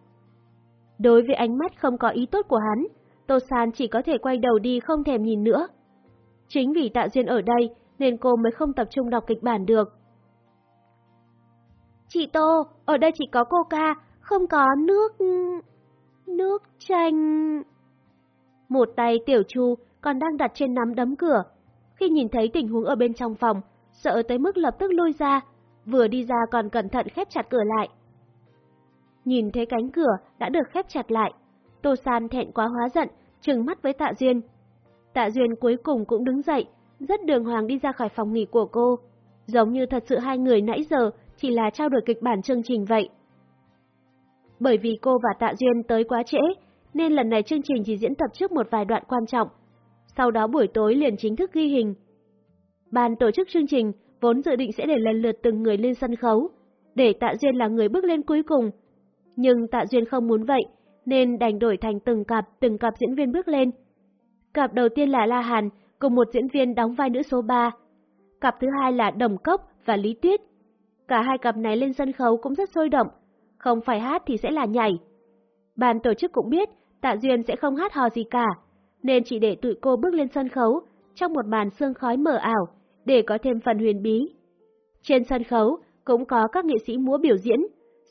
Đối với ánh mắt không có ý tốt của hắn, Tô San chỉ có thể quay đầu đi không thèm nhìn nữa. Chính vì tạ duyên ở đây nên cô mới không tập trung đọc kịch bản được. Chị Tô, ở đây chỉ có coca, không có nước... nước chanh... Một tay tiểu chu còn đang đặt trên nắm đấm cửa. Khi nhìn thấy tình huống ở bên trong phòng, sợ tới mức lập tức lôi ra, vừa đi ra còn cẩn thận khép chặt cửa lại. Nhìn thấy cánh cửa đã được khép chặt lại, Tô San thẹn quá hóa giận, trừng mắt với Tạ Duyên. Tạ Duyên cuối cùng cũng đứng dậy, rất đường hoàng đi ra khỏi phòng nghỉ của cô, giống như thật sự hai người nãy giờ chỉ là trao đổi kịch bản chương trình vậy. Bởi vì cô và Tạ Duyên tới quá trễ, nên lần này chương trình chỉ diễn tập trước một vài đoạn quan trọng, sau đó buổi tối liền chính thức ghi hình. Ban tổ chức chương trình vốn dự định sẽ để lần lượt từng người lên sân khấu, để Tạ Duyên là người bước lên cuối cùng. Nhưng Tạ Duyên không muốn vậy, nên đành đổi thành từng cặp từng cặp diễn viên bước lên. Cặp đầu tiên là La Hàn, cùng một diễn viên đóng vai nữ số 3. Cặp thứ hai là Đồng Cốc và Lý Tuyết. Cả hai cặp này lên sân khấu cũng rất sôi động, không phải hát thì sẽ là nhảy. Ban tổ chức cũng biết Tạ Duyên sẽ không hát hò gì cả, nên chỉ để tụi cô bước lên sân khấu trong một màn sương khói mờ ảo để có thêm phần huyền bí. Trên sân khấu cũng có các nghệ sĩ múa biểu diễn,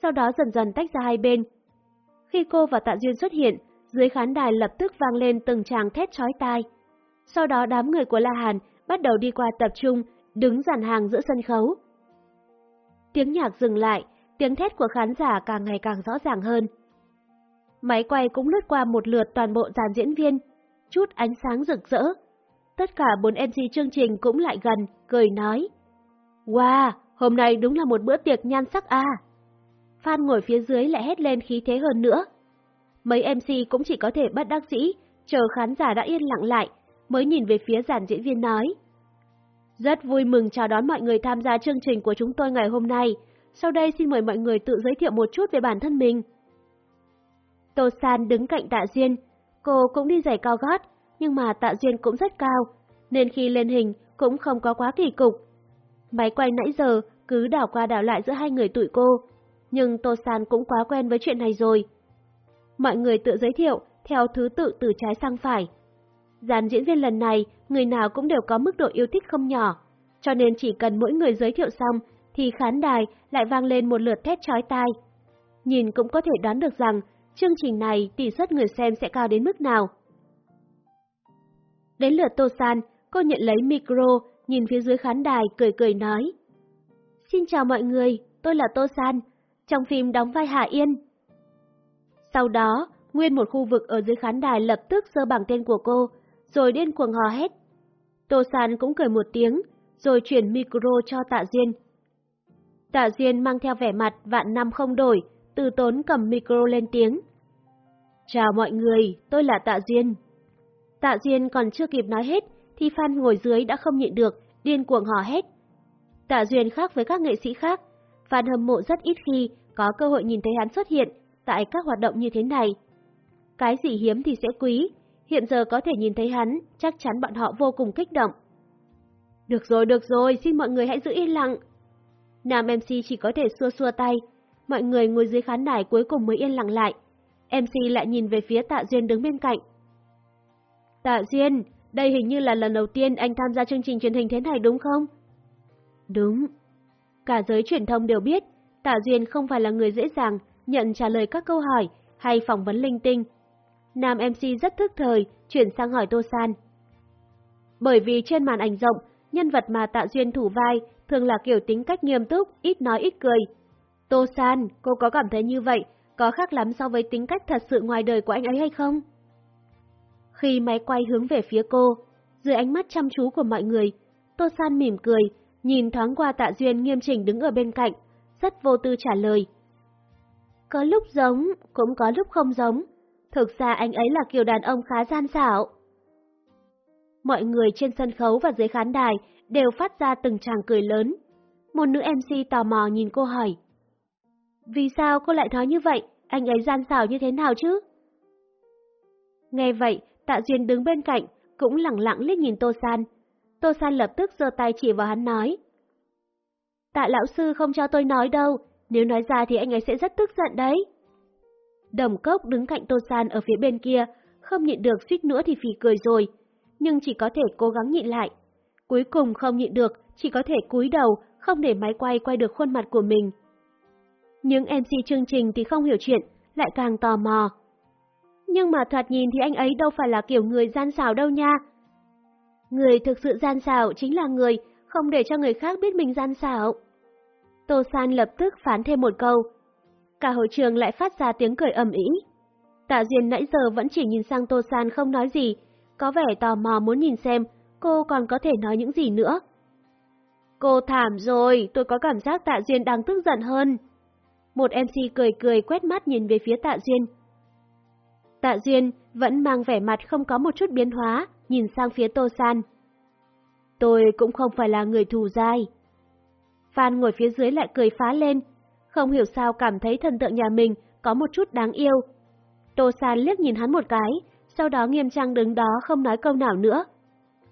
sau đó dần dần tách ra hai bên. Khi cô và Tạ Duyên xuất hiện, dưới khán đài lập tức vang lên từng tràng thét chói tai. Sau đó đám người của La Hàn bắt đầu đi qua tập trung, đứng dàn hàng giữa sân khấu. Tiếng nhạc dừng lại, tiếng thét của khán giả càng ngày càng rõ ràng hơn. Máy quay cũng lướt qua một lượt toàn bộ dàn diễn viên, chút ánh sáng rực rỡ. Tất cả bốn MC chương trình cũng lại gần, cười nói. Wow, hôm nay đúng là một bữa tiệc nhan sắc à. Phan ngồi phía dưới lại hét lên khí thế hơn nữa. Mấy MC cũng chỉ có thể bất đắc dĩ, chờ khán giả đã yên lặng lại, mới nhìn về phía giàn diễn viên nói. Rất vui mừng chào đón mọi người tham gia chương trình của chúng tôi ngày hôm nay. Sau đây xin mời mọi người tự giới thiệu một chút về bản thân mình. Tô San đứng cạnh Tạ Duyên. Cô cũng đi giày cao gót, nhưng mà Tạ Duyên cũng rất cao, nên khi lên hình cũng không có quá kỳ cục. Máy quay nãy giờ cứ đảo qua đảo lại giữa hai người tụi cô, nhưng Tô San cũng quá quen với chuyện này rồi. Mọi người tự giới thiệu theo thứ tự từ trái sang phải. Dàn diễn viên lần này, người nào cũng đều có mức độ yêu thích không nhỏ, cho nên chỉ cần mỗi người giới thiệu xong thì khán đài lại vang lên một lượt thét chói tai. Nhìn cũng có thể đoán được rằng chương trình này tỷ suất người xem sẽ cao đến mức nào. Đến lượt Tô San, cô nhận lấy micro, nhìn phía dưới khán đài cười cười nói. Xin chào mọi người, tôi là Tô San, trong phim đóng vai Hà Yên. Sau đó, nguyên một khu vực ở dưới khán đài lập tức sơ bảng tên của cô, rồi điên cuồng hò hét. Tô San cũng cười một tiếng, rồi chuyển micro cho Tạ Duyên. Tạ Duyên mang theo vẻ mặt vạn năm không đổi, từ tốn cầm micro lên tiếng. Chào mọi người, tôi là Tạ Duyên. Tạ Duyên còn chưa kịp nói hết, thì fan ngồi dưới đã không nhịn được, điên cuồng hò hét. Tạ Duyên khác với các nghệ sĩ khác, fan hâm mộ rất ít khi có cơ hội nhìn thấy hắn xuất hiện tại các hoạt động như thế này. Cái gì hiếm thì sẽ quý, hiện giờ có thể nhìn thấy hắn, chắc chắn bọn họ vô cùng kích động. Được rồi, được rồi, xin mọi người hãy giữ yên lặng. Nam MC chỉ có thể xua xua tay, mọi người ngồi dưới khán đài cuối cùng mới yên lặng lại. MC lại nhìn về phía Tạ Duyên đứng bên cạnh. Tạ Duyên, đây hình như là lần đầu tiên anh tham gia chương trình truyền hình thế này đúng không? Đúng. Cả giới truyền thông đều biết, Tạ Duyên không phải là người dễ dàng nhận trả lời các câu hỏi hay phỏng vấn linh tinh. Nam MC rất thức thời, chuyển sang hỏi Tô San. Bởi vì trên màn ảnh rộng, nhân vật mà Tạ Duyên thủ vai thường là kiểu tính cách nghiêm túc, ít nói ít cười. Tô San, cô có cảm thấy như vậy, có khác lắm so với tính cách thật sự ngoài đời của anh ấy hay không? Khi máy quay hướng về phía cô, dưới ánh mắt chăm chú của mọi người, Tô San mỉm cười, nhìn thoáng qua Tạ Duyên nghiêm chỉnh đứng ở bên cạnh, rất vô tư trả lời. Có lúc giống, cũng có lúc không giống. Thực ra anh ấy là kiểu đàn ông khá gian xảo. Mọi người trên sân khấu và dưới khán đài đều phát ra từng tràng cười lớn. Một nữ MC tò mò nhìn cô hỏi. Vì sao cô lại nói như vậy? Anh ấy gian xảo như thế nào chứ? Nghe vậy, Tạ Duyên đứng bên cạnh, cũng lặng lặng liếc nhìn Tô San. Tô San lập tức giơ tay chỉ vào hắn nói. Tạ lão sư không cho tôi nói đâu, nếu nói ra thì anh ấy sẽ rất tức giận đấy. Đồng cốc đứng cạnh Tô San ở phía bên kia, không nhịn được suýt nữa thì phì cười rồi, nhưng chỉ có thể cố gắng nhịn lại. Cuối cùng không nhịn được, chỉ có thể cúi đầu, không để máy quay quay được khuôn mặt của mình. Những MC chương trình thì không hiểu chuyện, lại càng tò mò. Nhưng mà thoạt nhìn thì anh ấy đâu phải là kiểu người gian xảo đâu nha. Người thực sự gian xảo chính là người không để cho người khác biết mình gian xảo. Tô San lập tức phán thêm một câu. Cả hội trường lại phát ra tiếng cười ầm ĩ. Tạ Duyên nãy giờ vẫn chỉ nhìn sang Tô San không nói gì, có vẻ tò mò muốn nhìn xem cô còn có thể nói những gì nữa. Cô thảm rồi, tôi có cảm giác Tạ Duyên đang tức giận hơn. Một MC cười cười quét mắt nhìn về phía Tạ Duyên. Tạ Duyên vẫn mang vẻ mặt không có một chút biến hóa, nhìn sang phía Tô San. Tôi cũng không phải là người thù dai. Phan ngồi phía dưới lại cười phá lên, không hiểu sao cảm thấy thần tượng nhà mình có một chút đáng yêu. Tô San liếc nhìn hắn một cái, sau đó nghiêm trang đứng đó không nói câu nào nữa.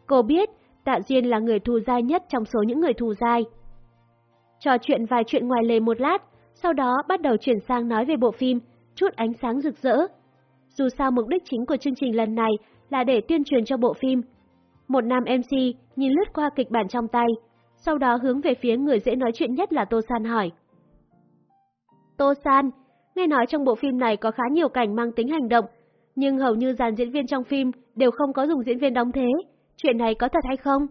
Cô biết Tạ Duyên là người thù dai nhất trong số những người thù dai. Trò chuyện vài chuyện ngoài lề một lát, sau đó bắt đầu chuyển sang nói về bộ phim Chút ánh sáng rực rỡ. Dù sao mục đích chính của chương trình lần này là để tuyên truyền cho bộ phim. Một nam MC nhìn lướt qua kịch bản trong tay, sau đó hướng về phía người dễ nói chuyện nhất là Tô San hỏi. Tô San, nghe nói trong bộ phim này có khá nhiều cảnh mang tính hành động, nhưng hầu như dàn diễn viên trong phim đều không có dùng diễn viên đóng thế. Chuyện này có thật hay không?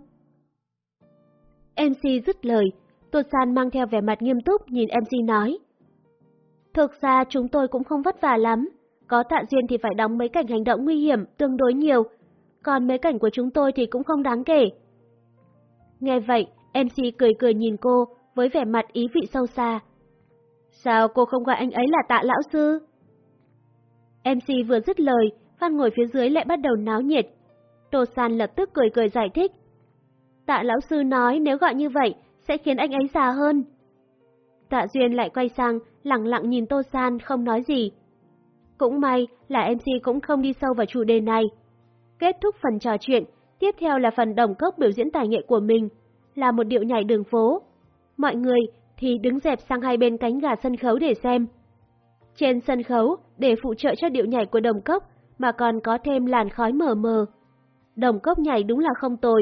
MC dứt lời, Tô San mang theo vẻ mặt nghiêm túc nhìn MC nói. Thực ra chúng tôi cũng không vất vả lắm, có tạ duyên thì phải đóng mấy cảnh hành động nguy hiểm tương đối nhiều, còn mấy cảnh của chúng tôi thì cũng không đáng kể. Nghe vậy, MC cười cười nhìn cô với vẻ mặt ý vị sâu xa. Sao cô không gọi anh ấy là tạ lão sư? MC vừa dứt lời, Phan ngồi phía dưới lại bắt đầu náo nhiệt. Tô San lập tức cười cười giải thích. Tạ lão sư nói nếu gọi như vậy sẽ khiến anh ấy già hơn. Tạ Duyên lại quay sang, lặng lặng nhìn Tô San không nói gì. Cũng may là MC cũng không đi sâu vào chủ đề này. Kết thúc phần trò chuyện, tiếp theo là phần đồng cốc biểu diễn tài nghệ của mình, là một điệu nhảy đường phố. Mọi người thì đứng dẹp sang hai bên cánh gà sân khấu để xem. Trên sân khấu, để phụ trợ cho điệu nhảy của đồng cốc, mà còn có thêm làn khói mờ mờ. Đồng cốc nhảy đúng là không tồi.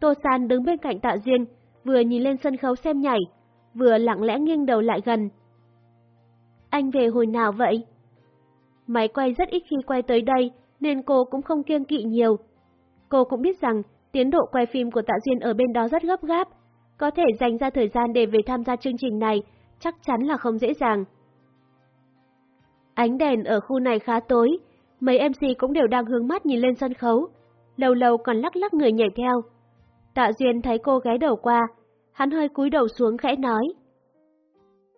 Tô San đứng bên cạnh Tạ Duyên, vừa nhìn lên sân khấu xem nhảy, vừa lặng lẽ nghiêng đầu lại gần. Anh về hồi nào vậy? Máy quay rất ít khi quay tới đây, nên cô cũng không kiêng kỵ nhiều. Cô cũng biết rằng tiến độ quay phim của Tạ Duyên ở bên đó rất gấp gáp, có thể dành ra thời gian để về tham gia chương trình này chắc chắn là không dễ dàng. Ánh đèn ở khu này khá tối, mấy MC cũng đều đang hướng mắt nhìn lên sân khấu, lâu lâu còn lắc lắc người nhảy theo. Tạ Duyên thấy cô ghé đầu qua, hắn hơi cúi đầu xuống khẽ nói.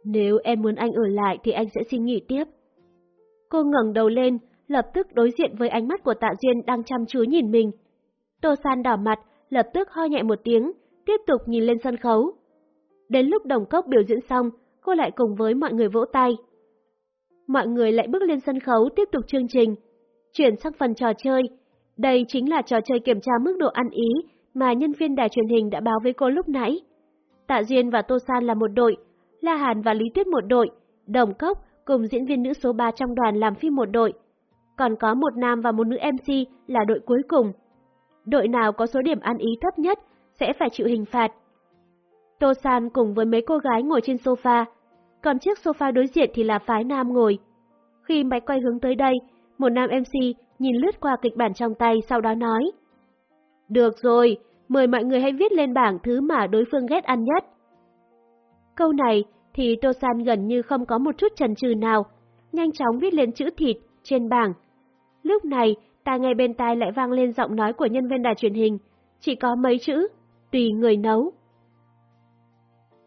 Nếu em muốn anh ở lại thì anh sẽ xin nghỉ tiếp. Cô ngẩng đầu lên, lập tức đối diện với ánh mắt của Tạ Duyên đang chăm chú nhìn mình. Tô San đỏ mặt, lập tức ho nhẹ một tiếng, tiếp tục nhìn lên sân khấu. Đến lúc đồng cốc biểu diễn xong, cô lại cùng với mọi người vỗ tay. Mọi người lại bước lên sân khấu tiếp tục chương trình. Chuyển sang phần trò chơi. Đây chính là trò chơi kiểm tra mức độ ăn ý mà nhân viên đài truyền hình đã báo với cô lúc nãy. Tạ Duyên và Tô San là một đội, La Hàn và Lý Tuyết một đội, Đồng Cốc cùng diễn viên nữ số 3 trong đoàn làm phim một đội. Còn có một nam và một nữ MC là đội cuối cùng. Đội nào có số điểm ăn ý thấp nhất sẽ phải chịu hình phạt. Tô San cùng với mấy cô gái ngồi trên sofa, còn chiếc sofa đối diện thì là phái nam ngồi. Khi máy quay hướng tới đây, một nam MC nhìn lướt qua kịch bản trong tay sau đó nói. Được rồi, mời mọi người hãy viết lên bảng thứ mà đối phương ghét ăn nhất. Câu này thì Tô San gần như không có một chút chần chừ nào, nhanh chóng viết lên chữ thịt trên bảng. Lúc này, ta nghe bên tai lại vang lên giọng nói của nhân viên đài truyền hình, chỉ có mấy chữ, tùy người nấu.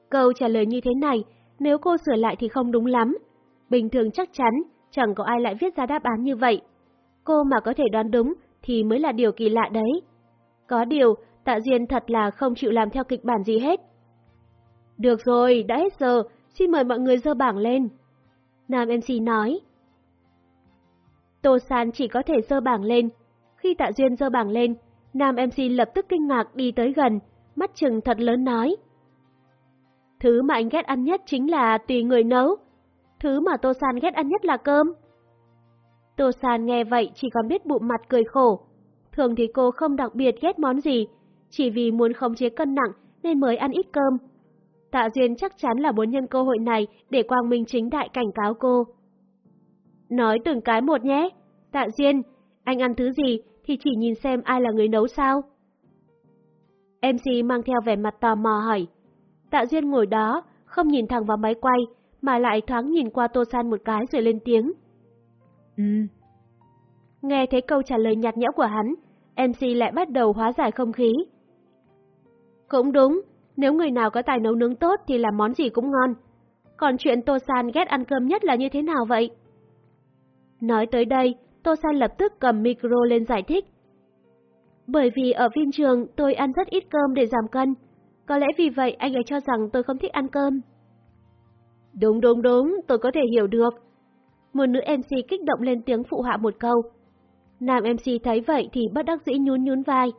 Câu trả lời như thế này, nếu cô sửa lại thì không đúng lắm. Bình thường chắc chắn, chẳng có ai lại viết ra đáp án như vậy. Cô mà có thể đoán đúng thì mới là điều kỳ lạ đấy. Có điều, Tạ Duyên thật là không chịu làm theo kịch bản gì hết. Được rồi, đã hết giờ, xin mời mọi người dơ bảng lên. Nam MC nói. Tô San chỉ có thể dơ bảng lên. Khi Tạ Duyên dơ bảng lên, Nam MC lập tức kinh ngạc đi tới gần, mắt chừng thật lớn nói. Thứ mà anh ghét ăn nhất chính là tùy người nấu. Thứ mà Tô San ghét ăn nhất là cơm. Tô San nghe vậy chỉ còn biết bụng mặt cười khổ. Thường thì cô không đặc biệt ghét món gì, chỉ vì muốn khống chế cân nặng nên mới ăn ít cơm. Tạ Duyên chắc chắn là muốn nhân cơ hội này để Quang Minh chính đại cảnh cáo cô. Nói từng cái một nhé. Tạ Duyên, anh ăn thứ gì thì chỉ nhìn xem ai là người nấu sao? MC mang theo vẻ mặt tò mò hỏi. Tạ Duyên ngồi đó, không nhìn thẳng vào máy quay, mà lại thoáng nhìn qua Tô San một cái rồi lên tiếng. Ừ. Nghe thấy câu trả lời nhạt nhẽo của hắn, MC lại bắt đầu hóa giải không khí. Cũng đúng, nếu người nào có tài nấu nướng tốt thì làm món gì cũng ngon. Còn chuyện Tô San ghét ăn cơm nhất là như thế nào vậy? Nói tới đây, Tô San lập tức cầm micro lên giải thích. Bởi vì ở phim trường tôi ăn rất ít cơm để giảm cân. Có lẽ vì vậy anh ấy cho rằng tôi không thích ăn cơm. Đúng đúng đúng, tôi có thể hiểu được. Một nữ MC kích động lên tiếng phụ họa một câu. Nam MC thấy vậy thì bất đắc dĩ nhún nhún vai.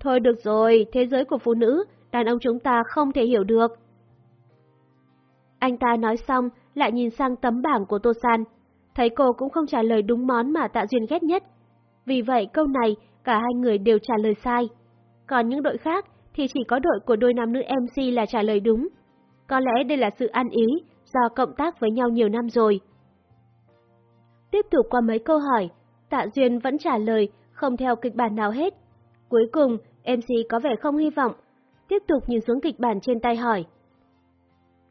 Thôi được rồi, thế giới của phụ nữ, đàn ông chúng ta không thể hiểu được. Anh ta nói xong, lại nhìn sang tấm bảng của Tô San. Thấy cô cũng không trả lời đúng món mà Tạ Duyên ghét nhất. Vì vậy câu này, cả hai người đều trả lời sai. Còn những đội khác thì chỉ có đội của đôi nam nữ MC là trả lời đúng. Có lẽ đây là sự ăn ý do cộng tác với nhau nhiều năm rồi. Tiếp tục qua mấy câu hỏi, Tạ Duyên vẫn trả lời không theo kịch bản nào hết. Cuối cùng, MC có vẻ không hy vọng, tiếp tục nhìn xuống kịch bản trên tay hỏi.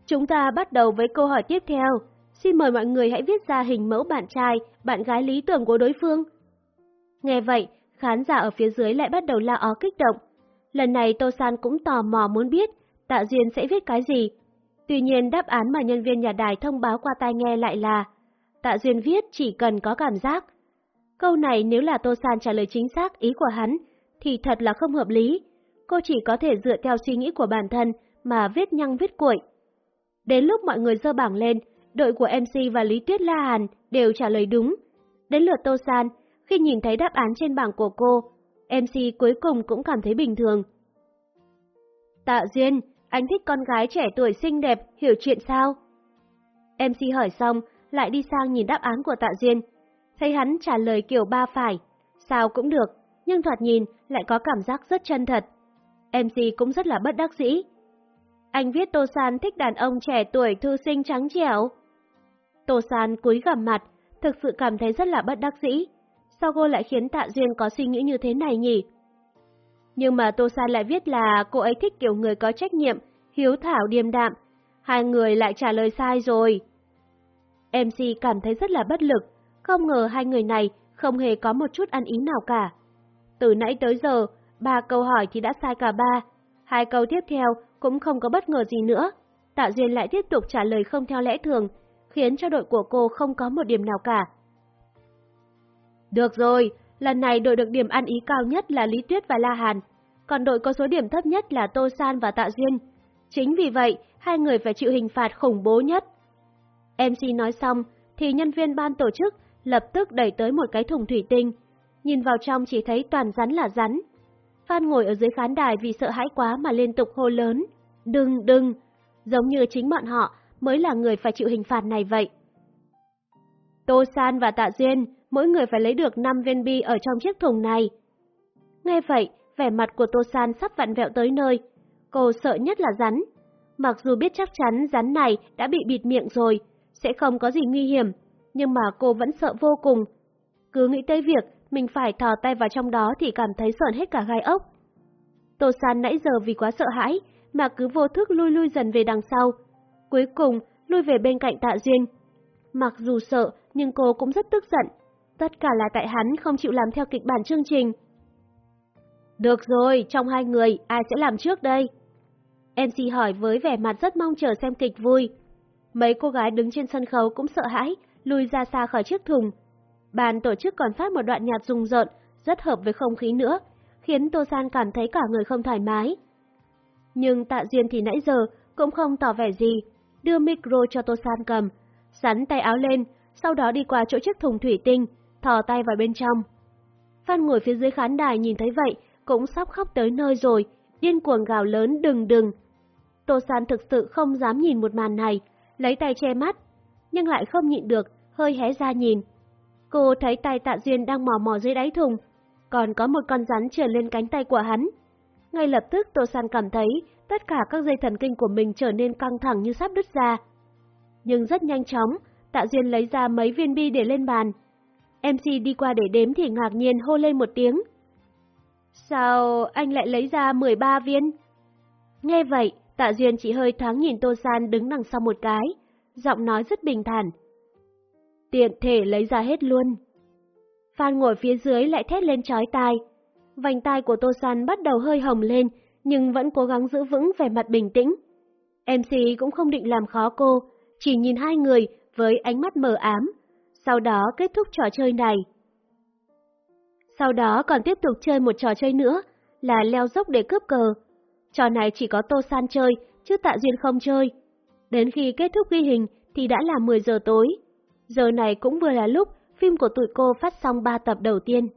Chúng ta bắt đầu với câu hỏi tiếp theo. Xin mời mọi người hãy viết ra hình mẫu bạn trai, bạn gái lý tưởng của đối phương. Nghe vậy, khán giả ở phía dưới lại bắt đầu la ó kích động. Lần này Tô San cũng tò mò muốn biết Tạ Duyên sẽ viết cái gì. Tuy nhiên đáp án mà nhân viên nhà đài thông báo qua tai nghe lại là Tạ Duyên viết chỉ cần có cảm giác. Câu này nếu là Tô San trả lời chính xác ý của hắn, thì thật là không hợp lý. cô chỉ có thể dựa theo suy nghĩ của bản thân mà viết nhăng viết cuội. Đến lúc mọi người dơ bảng lên, đội của MC và Lý Tuyết La Hàn đều trả lời đúng. Đến lượt Tô San, khi nhìn thấy đáp án trên bảng của cô, MC cuối cùng cũng cảm thấy bình thường. Tạ Duyên, anh thích con gái trẻ tuổi xinh đẹp, hiểu chuyện sao? MC hỏi xong, lại đi sang nhìn đáp án của Tạ Duyên. Thấy hắn trả lời kiểu ba phải, sao cũng được, nhưng thoạt nhìn lại có cảm giác rất chân thật. MC cũng rất là bất đắc dĩ. Anh viết Tô San thích đàn ông trẻ tuổi thư sinh trắng trẻo. Tô San cúi gằm mặt, thực sự cảm thấy rất là bất đắc dĩ. Sao cô lại khiến Tạ Duyên có suy nghĩ như thế này nhỉ? Nhưng mà Tô San lại viết là cô ấy thích kiểu người có trách nhiệm, hiếu thảo điềm đạm. Hai người lại trả lời sai rồi. MC cảm thấy rất là bất lực, không ngờ hai người này không hề có một chút ăn ý nào cả. Từ nãy tới giờ, ba câu hỏi thì đã sai cả ba. Hai câu tiếp theo cũng không có bất ngờ gì nữa. Tạ Duyên lại tiếp tục trả lời không theo lẽ thường, khiến cho đội của cô không có một điểm nào cả. Được rồi, lần này đội được điểm ăn ý cao nhất là Lý Tuyết và La Hàn, còn đội có số điểm thấp nhất là Tô San và Tạ Duyên. Chính vì vậy, hai người phải chịu hình phạt khủng bố nhất. MC nói xong, thì nhân viên ban tổ chức lập tức đẩy tới một cái thùng thủy tinh. Nhìn vào trong chỉ thấy toàn rắn là rắn. Phan ngồi ở dưới khán đài vì sợ hãi quá mà liên tục hô lớn. Đừng, đừng! Giống như chính bọn họ mới là người phải chịu hình phạt này vậy. Tô San và Tạ Duyên, mỗi người phải lấy được 5 viên bi ở trong chiếc thùng này. Nghe vậy, vẻ mặt của Tô San sắp vặn vẹo tới nơi. Cô sợ nhất là rắn. Mặc dù biết chắc chắn rắn này đã bị bịt miệng rồi, sẽ không có gì nguy hiểm, nhưng mà cô vẫn sợ vô cùng. Cứ nghĩ tới việc mình phải thò tay vào trong đó thì cảm thấy sợn hết cả gai ốc. Tô San nãy giờ vì quá sợ hãi mà cứ vô thức lui lui dần về đằng sau. Cuối cùng, lui về bên cạnh Tạ Duyên. Mặc dù sợ, nhưng cô cũng rất tức giận. Tất cả là tại hắn không chịu làm theo kịch bản chương trình. Được rồi, trong hai người, ai sẽ làm trước đây? MC hỏi với vẻ mặt rất mong chờ xem kịch vui. Mấy cô gái đứng trên sân khấu cũng sợ hãi, lùi ra xa khỏi chiếc thùng. Ban tổ chức còn phát một đoạn nhạc rùng rợn, rất hợp với không khí nữa, khiến Tô San cảm thấy cả người không thoải mái. Nhưng Tạ Duyên thì nãy giờ cũng không tỏ vẻ gì, đưa micro cho Tô San cầm, sắn tay áo lên, sau đó đi qua chỗ chiếc thùng thủy tinh, thò tay vào bên trong. Phan ngồi phía dưới khán đài nhìn thấy vậy, cũng sắp khóc tới nơi rồi, điên cuồng gào lớn đừng đừng. Tô San thực sự không dám nhìn một màn này, lấy tay che mắt, nhưng lại không nhịn được, hơi hé ra nhìn. Cô thấy tay tạ duyên đang mò mò dưới đáy thùng, còn có một con rắn trườn lên cánh tay của hắn. Ngay lập tức Tô San cảm thấy tất cả các dây thần kinh của mình trở nên căng thẳng như sắp đứt ra. Nhưng rất nhanh chóng, Tạ Duyên lấy ra mấy viên bi để lên bàn. MC đi qua để đếm thì ngạc nhiên hô lên một tiếng. Sao anh lại lấy ra 13 viên? Nghe vậy, Tạ Duyên chỉ hơi thoáng nhìn Tô San đứng đằng sau một cái, giọng nói rất bình thản. Tiện thể lấy ra hết luôn. Phan ngồi phía dưới lại thét lên chói tai. Vành tai của Tô San bắt đầu hơi hồng lên, nhưng vẫn cố gắng giữ vững vẻ mặt bình tĩnh. MC cũng không định làm khó cô, chỉ nhìn hai người với ánh mắt mờ ám, sau đó kết thúc trò chơi này. Sau đó còn tiếp tục chơi một trò chơi nữa, là leo dốc để cướp cờ. Trò này chỉ có Tô San chơi, chứ Tạ Duyên không chơi. Đến khi kết thúc ghi hình thì đã là 10 giờ tối. Giờ này cũng vừa là lúc phim của tụi cô phát xong 3 tập đầu tiên.